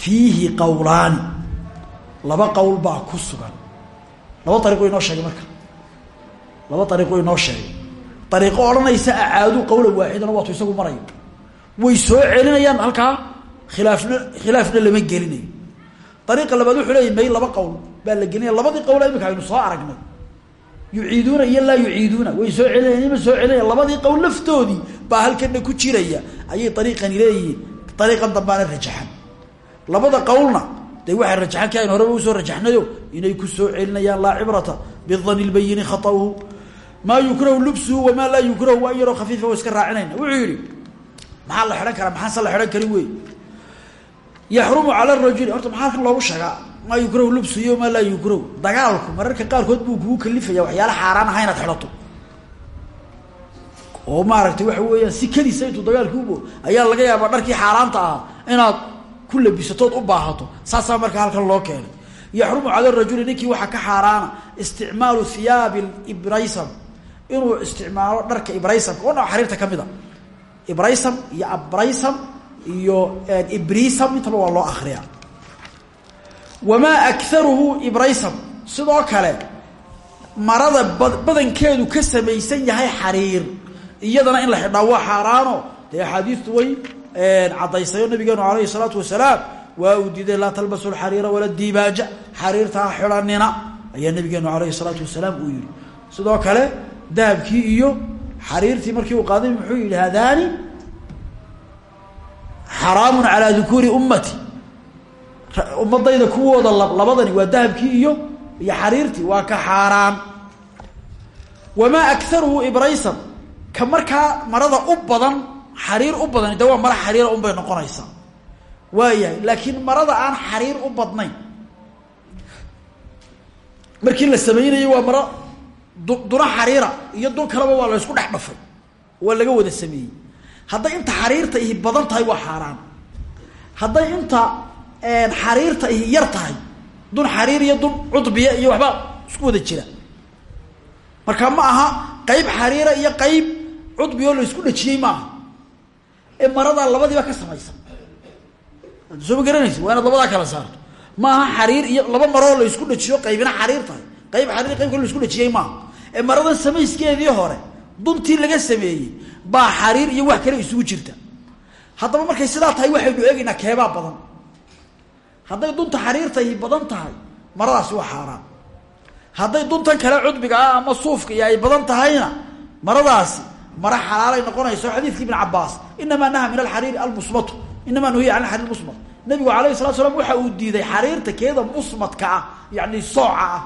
fiihi qowlaani laba qowl baa ku sugan. Laba ariiqo inoo sheegay marka. Laba ariiqo inoo sheegay. Ariiqo odhanaysa acaadu qowlan waaxidan waatu isagu marayo. Way soo celinayaan halkaa khilaafna khilaafna lama gelinayo ariiqa labaad wuxuu leeyay may laba qowl. Baa la gelinaya labadii qowla imika aynu soo aragnay. Yuciiduuna iyo laa yuciiduuna. Way soo celinayaan ima soo celinaya labadii qowl laftoodii baa halkana ku jiraya. Ayay ariiqani leeyihiin. Ariiqan dambaana rajaxan. Labada qowlna de waxay rajaxan ka aynu horeba u soo rajaxnayo? Inay ku soo celinayaan laa cibrata. Bidani lbayini khatauhu. Maa yukrahu lubsuhu wamaa laa yukrahu. Waa yaroo khafiifa wa iska raacinayna wuxuu yihi maxaa la xidhan karaa yaxrumu cala rajuli. Horta maxaa halkan loogu sheegaa? Maa yukrahu lubsu iyo maa laa yukrahu dagaalku mararka qaarkood buu kugu kalifaya waxyaala xaaraan aha inaad xidhato oo maaragtay waxa weeyaan si kadiisa intuu dagaalki ubo ayaa laga yaabaa dharkii xaaraanta ahaa inaad ku labisatood u baahato. Saasaa marka halkan loo keenay. Yaxrumu cala rajuli ninkii waxaa ka xaaraana isticmaalu hiyaabi ibraysam. Inuu isticmaalo dharka ibraysamka. Oo nooc xariirta ka mid a? Ibraysam iyo ibrisam intaba waa loo akriyaa wamaa akaruhu ibraysam sidoo kale marada badankeedu ka samaysan yahay xariir. Iyadana in la xidhaa waa xaaraano. Dee axaadiistu way caddaysayo nabigeenu alayhi salaatu wasalaam waa uu diiday laa talbasu lxariira wala dibaaja xariirta ha xidhanina ayaa nabigeenu alayhi salaatu wasalaam uu yihi sidoo kale dahabkii iyo xariirtii markii uu qaaday muxuu yihi hadaani xaraamun calaa dukuuri ummati. Ummadayda kuwooda labadani waa dahabkii iyo iyo xariirtii waa ka xaaraan wamaa akaruhu ibraysam ka markaa marada u badan xariir u badan de waa mara xariira un bay noqonaysaa. Waayahay laakiin marada aan xariir u badnayn markii la samaynayo waa maro duna xariira iyo dun kaleba waa la isku dhex dhafay waa laga wada sameeyey hadday inta xariirta ihi badan tahay waa xaaraan. Hadday inta xariirta ihi yar tahay dun xariir iyo dun cudbiya iyo waxba isku wada jira. Marka ma aha qayb xariira iyo qayb cudbioo la isku dhajiyey maaha. Ee maradaa labadiiba ka samaysan. Soo ma garanaysa waa kala saarto. Maaha xariir iyo laba maroo la isku dhajiyo qaybina xariir tahay. Qayb xariir qayb kale isku dhajiyey maaha. Ee maradan samayskeedii hore duntii laga sameeyey baa xariir iyo wax kale isugu jirta. Haddaba markay sidaa tahay waxaynu eegaynaa keebaa badan. Hadday dunta xariirtahi badan tahay maradaasi waa xaaraan hadday duntan kale cudbiga ah ama suufka iyo ay badan tahayna maradaasi mara xalaalay noqonayso xadiidka ibn cabaas inamaa naha min alxariiri almusmatu inamaa nuhiya can alxariir musmat nabigu alayh salatu slam waxa uu diiday xariirta keeda musmadka ah yani sooca ah.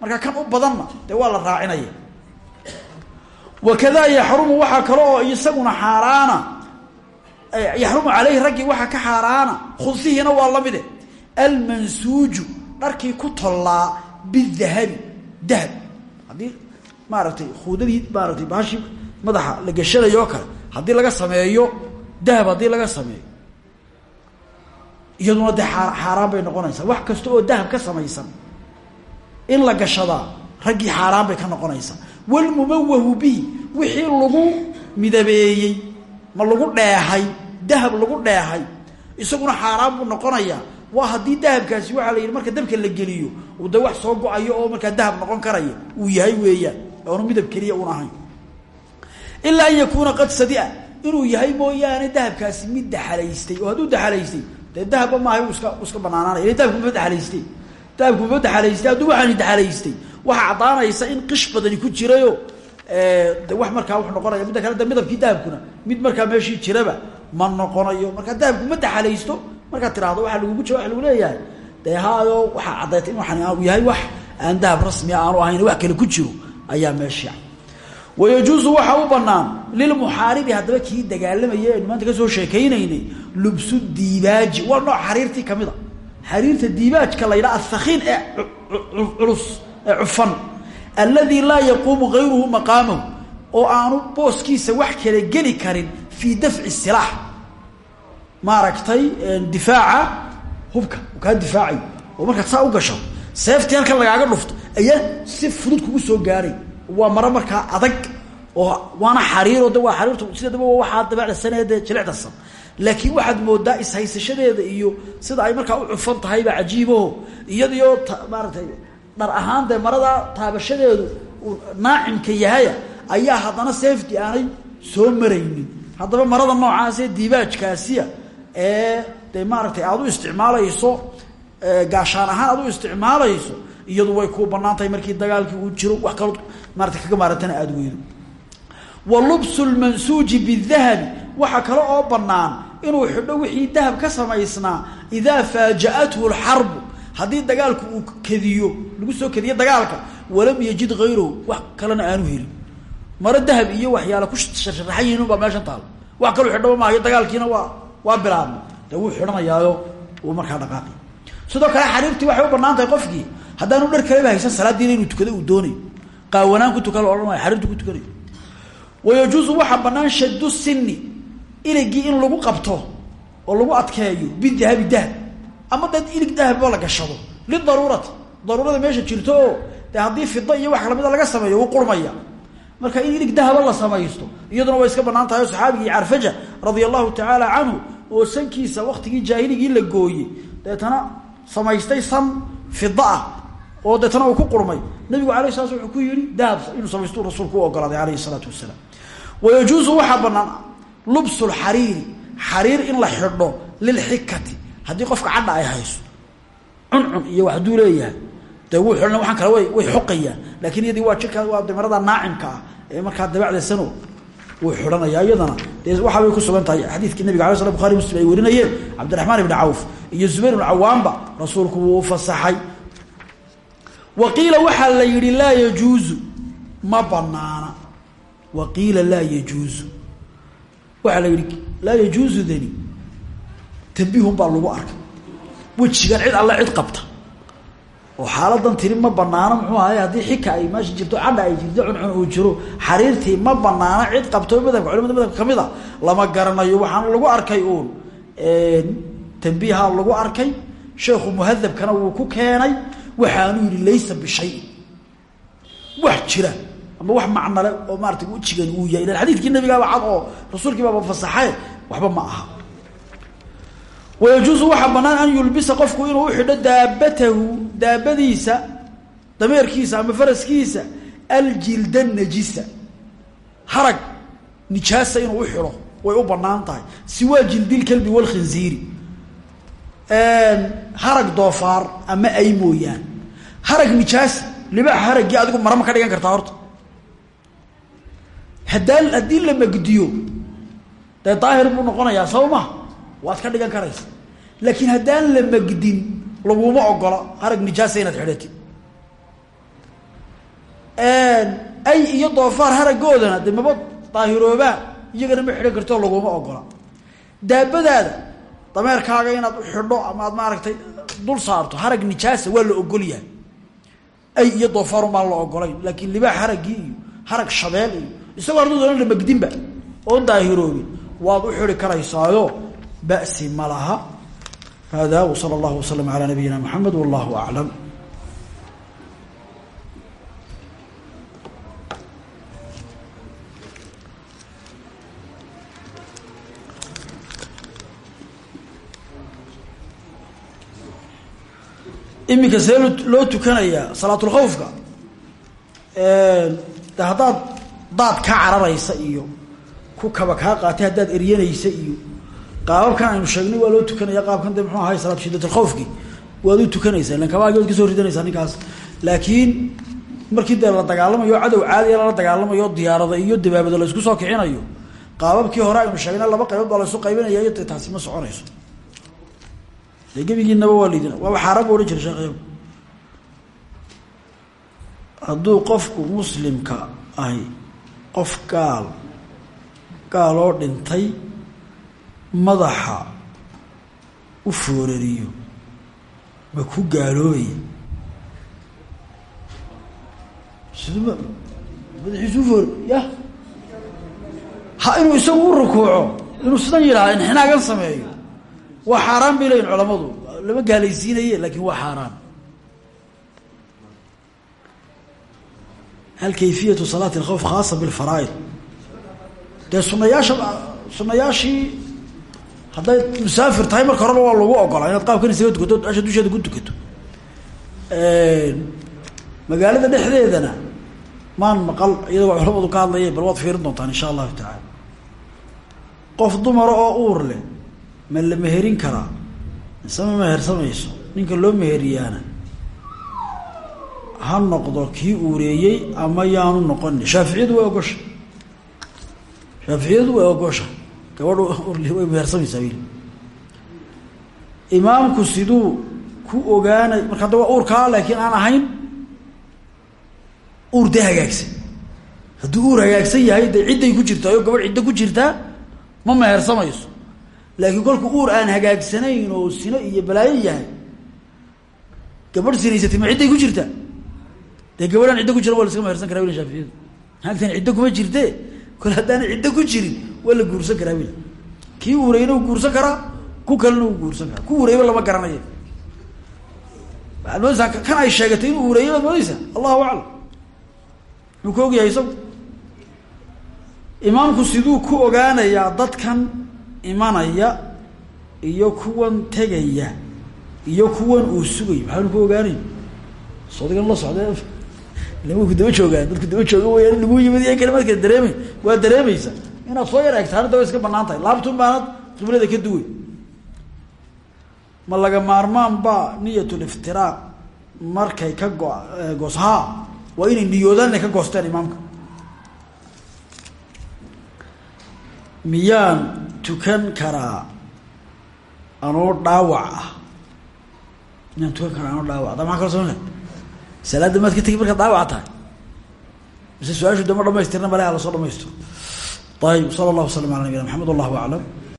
Marka kan u badanna dee waa la raacinaya wakada yaxrumu waxaa kale oo isaguna xaaraana yaxrumu caleyhi raggii waxaa ka xaaraana khunsihiina waa lamide almansuuju dharkii ku tollaa bidahabi dahab. Haddii maaragtay khuudadii maaratay baashii madaxa la gashanayo oo kale haddii laga sameeyo dahab haddii laga sameeyo. Iyaduna dee xaaraan bay noqonaysaa. Wax kasta oo dahab ka samaysan in la gashadaa raggii xaaraan bay ka noqonaysaa walmumawahu bihi wixii lagu midabeeyey ma lagu dheehay dahab lagu dheehay. Isaguna xaaraan buu noqonayaa waa haddii dahabkaasi waxaa la yidhi marka dabka la geliyo uu de wax soo go'ayo oo markaa dahab noqon karaya uu yahay weeyaan. Oonu midab keliya un ahayn. Ilaa an yakuuna qad sadia inuu yahay mooyaane dahabkaasi mid daxalaystay oo hadduu daxalaystay dee dahabba maahay iska iska banaanaanaya. Dahabku ma daxalaystay. Dahabku ma daxalaystay hadduu waxaani waxaa caddaanaysa in qish badani ku jirayo de wax markaa wuxuu noqonaya midda kale de midabkii dahabkuna mid markaa meeshii jiraba ma noqonayo. Markaa dahabku ma daxalaysto markaad tiraahdo waaa lagugu jawab lagu leeyahay. Dee haayo waxaa caddaytay in waxaan aanu yahay wax aan dahab rasmia aanu ahayn wax kale ku jiro ayaa meeshia wayajuusu waxaa u banaan lilmuxaaribi haddaba kii dagaalamaya aynu maanta ka soo sheekaynaynay lubsu diibaaji waa nooc xariirtii ka mid a. Xariirta diibaajka la yidhaha athakiin ee culus cufan alladii laa yaquumu gayruhu maqaamahu oo aanu booskiisa wax kale geli karin fii dafci silaax maaragtay difaaca hubka kaa difaacayo oo markaad saa u gasho seeftii halkan lagaaga dhufto ayaa si fudud kugu soo gaaray. Waa maro markaa adag oo waana xariiro de waa xariirtu sideedaba waxaa dabacdasanee jilicdasan laakiin waxaad moodaa ishaysashadeeda iyo sida ay markaa u cufan tahay baa cajiibaho maaratay dhar ahaan dee marada taabashadeedu uu naacimka yahaya ayaa haddana safety aanay soo maraynin. Haddaba marada noocaasee diibaajkaasiya ee dee maaragtay aada u isticmaalayso gaashaan ahaan aad u isticmaalayso iyadu way kuu bannaan tahay markii dagaalkii uu jiro. Wax kalo maarata kaga maarantana aada weydo wa lubsu lmansuuji bidahabi kale oo banaan inuu xidho wixii dahab ka samaysnaa idaa faaja'athu lxarbu haddii dagaalku uu kediyo lagu soo kediyo dagaalka walam yajid hayrahu wax kalena aanu helin. Maro dahab iyo waxyaala ku sharaxan yihiin unbaa meeshan taalo. Wax kaloo xidhaba dagaalkiina waa waa bilaabma dee wuu xidhanayaayo markaa dhaqaaqi. Sidoo kale xariirtii waxay u bannaan tahay qofkii haddaanu dhar haysan salaadiina inuu tukado uu doonayo qaawanaan ku tukan odhan maayo xariirtu ku tukanayo. Wayajuusu waxaa banaan shaddu sinni iligii in lagu qabto oo lagu adkeeyo bidahabi dahab ama dad ilig dahabba la gashado. Lidaruurati daruurada meesha jirto. Oo dee haddii fida iyo wax lamida laga sameeyo wuu qurmaya. Marka in ilig dahaba la samaysto iyaduna way iska bannaan tahay oo saxaabigii carfaja radia oo sankiisa waktigii jaahiligii la gooyey. Deetana samaystay san fida ah oo deetana uu ku qurmay. Nabigu alay sala wuxuu ku yihi dahab inuu samaystu rasuulku u ogolaaday alayhi salaatu wasalaam wayajuusu waxaa banaan lubsulxariiri xariir in la xidho lilxikati haddii qofka cadha ay hayso cuncun iyo wax hadduu leeyahay de wuu xidhan waxaan kale way way xoqayaan laakiin iyadii waa jirka waa damarada naacimka ah ee markaa dabacda sano wuu xidhanaya iyadana. Dee waxaa bay ku sugan tahay xadiidkii nabiga ala sla bukhari muslim ay warinayeen cabdiraxmaan ibni cawf iyo zubayr ibnu cawaanba rasuulku wuu fasaxay. Wa qiila la yihi laa yajuuzu. Ma banaana wa qiila laa yajuuzu. La yihi laa yajuuzu dani tambihun baa lagu arkay. Wejigan cid alle cid qabta. Oo xaaladan tiri ma banaano muxuu ahay haddii xika ay meesha jirto cadha ay jirto cuncun uu jiro xariirtii ma banaano cid qabto madhabka culimada madhabka ka mid lama garanayo waxaana lagu arkay uun. Tambiiha lagu arkay. Sheekhu muhadabkana wuu ku keenay. Waxaanu yihi laysa bishayin. Wax jira ama wax macnale oo maarata wejigan uu yahay. Ilan xadiidkii nabigaaba cad oo rasuulkii waxba ma aha wayajuusu waxaa banaan an yulbisa qofku inuu uxidho daabatahu daabadiisa dameerkiisa ama faraskiisa aljilda najisa harag nijaasa inuu uxidho way u bannaan tahay siwaa jildilkalbi walkhinziiri harag doofaar ama ay mooyaan harag nijaasa libaaxa haraggii adigu mara ma ka dhigan kartaa horta hadaa haddii la magdiyo dee daahir buu noqonayaa saba ma waad ka dhigan karaysa. Laakiin haddaan la magdin laguma ogola harag nijaasa inaad xidhatid. Ay iyo doofaar haragoodana de maba daahiroobaan iyagana ma xidhan kartio laguma ogola daabadaada dameerkaaga inaad u xidho ama aad maaragtay dul saarto harag nijaasa waa la ogolyahay ay iyo doofaarun baan la ogolayn laakiin libaax haraggii iyo harag shabeel iyo isagoo arduu doona la magdinba oon daahiroobin waad u xidhi karaysaayo ba'si ma laha. Hada wsala allahu waslm calaa nabiyina mxamed wallahu aclam iminka see loo tukanayaa salaatulkhawfka de haddaad daad kaa cararaysa iyo ku kaba kaa qaatay haddaad eryanaysa iyo qaababkan aynu sheegnay waa loo tukanaya qaabkan de muxuu ahay salaatu shidatlkhawfki waad u tukanaysaa? Ilan kabahagi waad ka soo ridanaysaa ninkaas. Laakiin markii dee la dagaalamayo cadow caadiya lala dagaalamayo diyaarada iyo dabaabada la isku soo kicinayo qaababkii hore aynu sheegnay laba qaybood baa la isu qaybinaya iyo taasi ma soconayso. Dee gebigiinaba waa lidin waaba xaaraan bu hadduu qofku muslimka ahi qof gaal gaal oo dhintay madaxa u foorariyo ma ku gaaloobaya sidma madaxiisu ufoor ya! Ha inuu isagu u rukuuco inuu sidan yidhaha inxinaagan sameeyo. Waa xaaraan bay leeyihiin culamadu lama gaalaysiinaye laakiin waa xaaraan. Hal kayfiyatu salaati alkhawf khaasa bilfaraa'id dee sunayaasha sunayaashii hadday musaafir tahay marka horeba waa lagu ogolaa inaad qaabkan isaga tukato asha dusheeda ku tukato magaalada dhexdeedana maan maqal iyadoo culamadu ka hadlaya bal waad fiirin doontaan insha allahu tacaala. Qof dumara oo uur leh ma la meherin karaa? Mise ma mehersamayso ninka loo meheriyaana. Ha noqdo kii uureeyey ama yaanu noqoni shaaficiyadu way ogosha shaaficiyadu way ogosha gabadhu way mehersamaysaa wili imaamku siduu ku ogaanay marka hadda waa uurkaa laakiin aan ahayn uur dee hagaagsan. Hadduu uur hagaagsan yahay dee cidday ku jirtaa oo gabadh ciddo ku jirtaa ma mehersamayso. Laakiin kolku uur aan hagaagsanayn oo sino iyo balaayo yahay gabadh sinaysatay ma cidday ku jirtaa? Dee gabadhaan ciddo ku jiran waa la iska mehersan karaa wila shaaficiyadu naagtan ciddo kuma jirte kol haddaana ciddo ku jirin waa la guursan karaa wila kii uureyna u guursan karaa ku kalena u guursan karaa. Ku uureyba lama garanayo. Waxaad moodaysaa kan ay sheegatay inuu uureeyay baad moodaysaa allahu aclam. Muu ka ogyahay isagu. Imaamku siduu ku ogaanayaa dadkan imanaya iyo kuwan tegaya iyo kuwan uu sugayo maxaanu ku ogaanay sodigan la socda. Nimanku daba joogaan dadku daba jooga wayaan lagu yimid iyo kale marka dareemay waa dareemaysa inaad soo yar da way iska bannaan tahay laabtun baanad qiblada ka duway. Ma laga maarmaan baa niyatuliftiraaq markay ka go gooshaa waa inay niyoodaan inay ka goosteen imaamka. Miyaan tukan karaa anoo dhaawac ah? Miyaan tukan karaa anoo dhaawac? Da maa kala soo salaadda maad ka tegi markaad dhaawac tahay? Mise su'aashu dama dhamaystirna male a la soo dhamaystiro ayib sala allahu waslam ala nabiyina maxamed wallahu aclam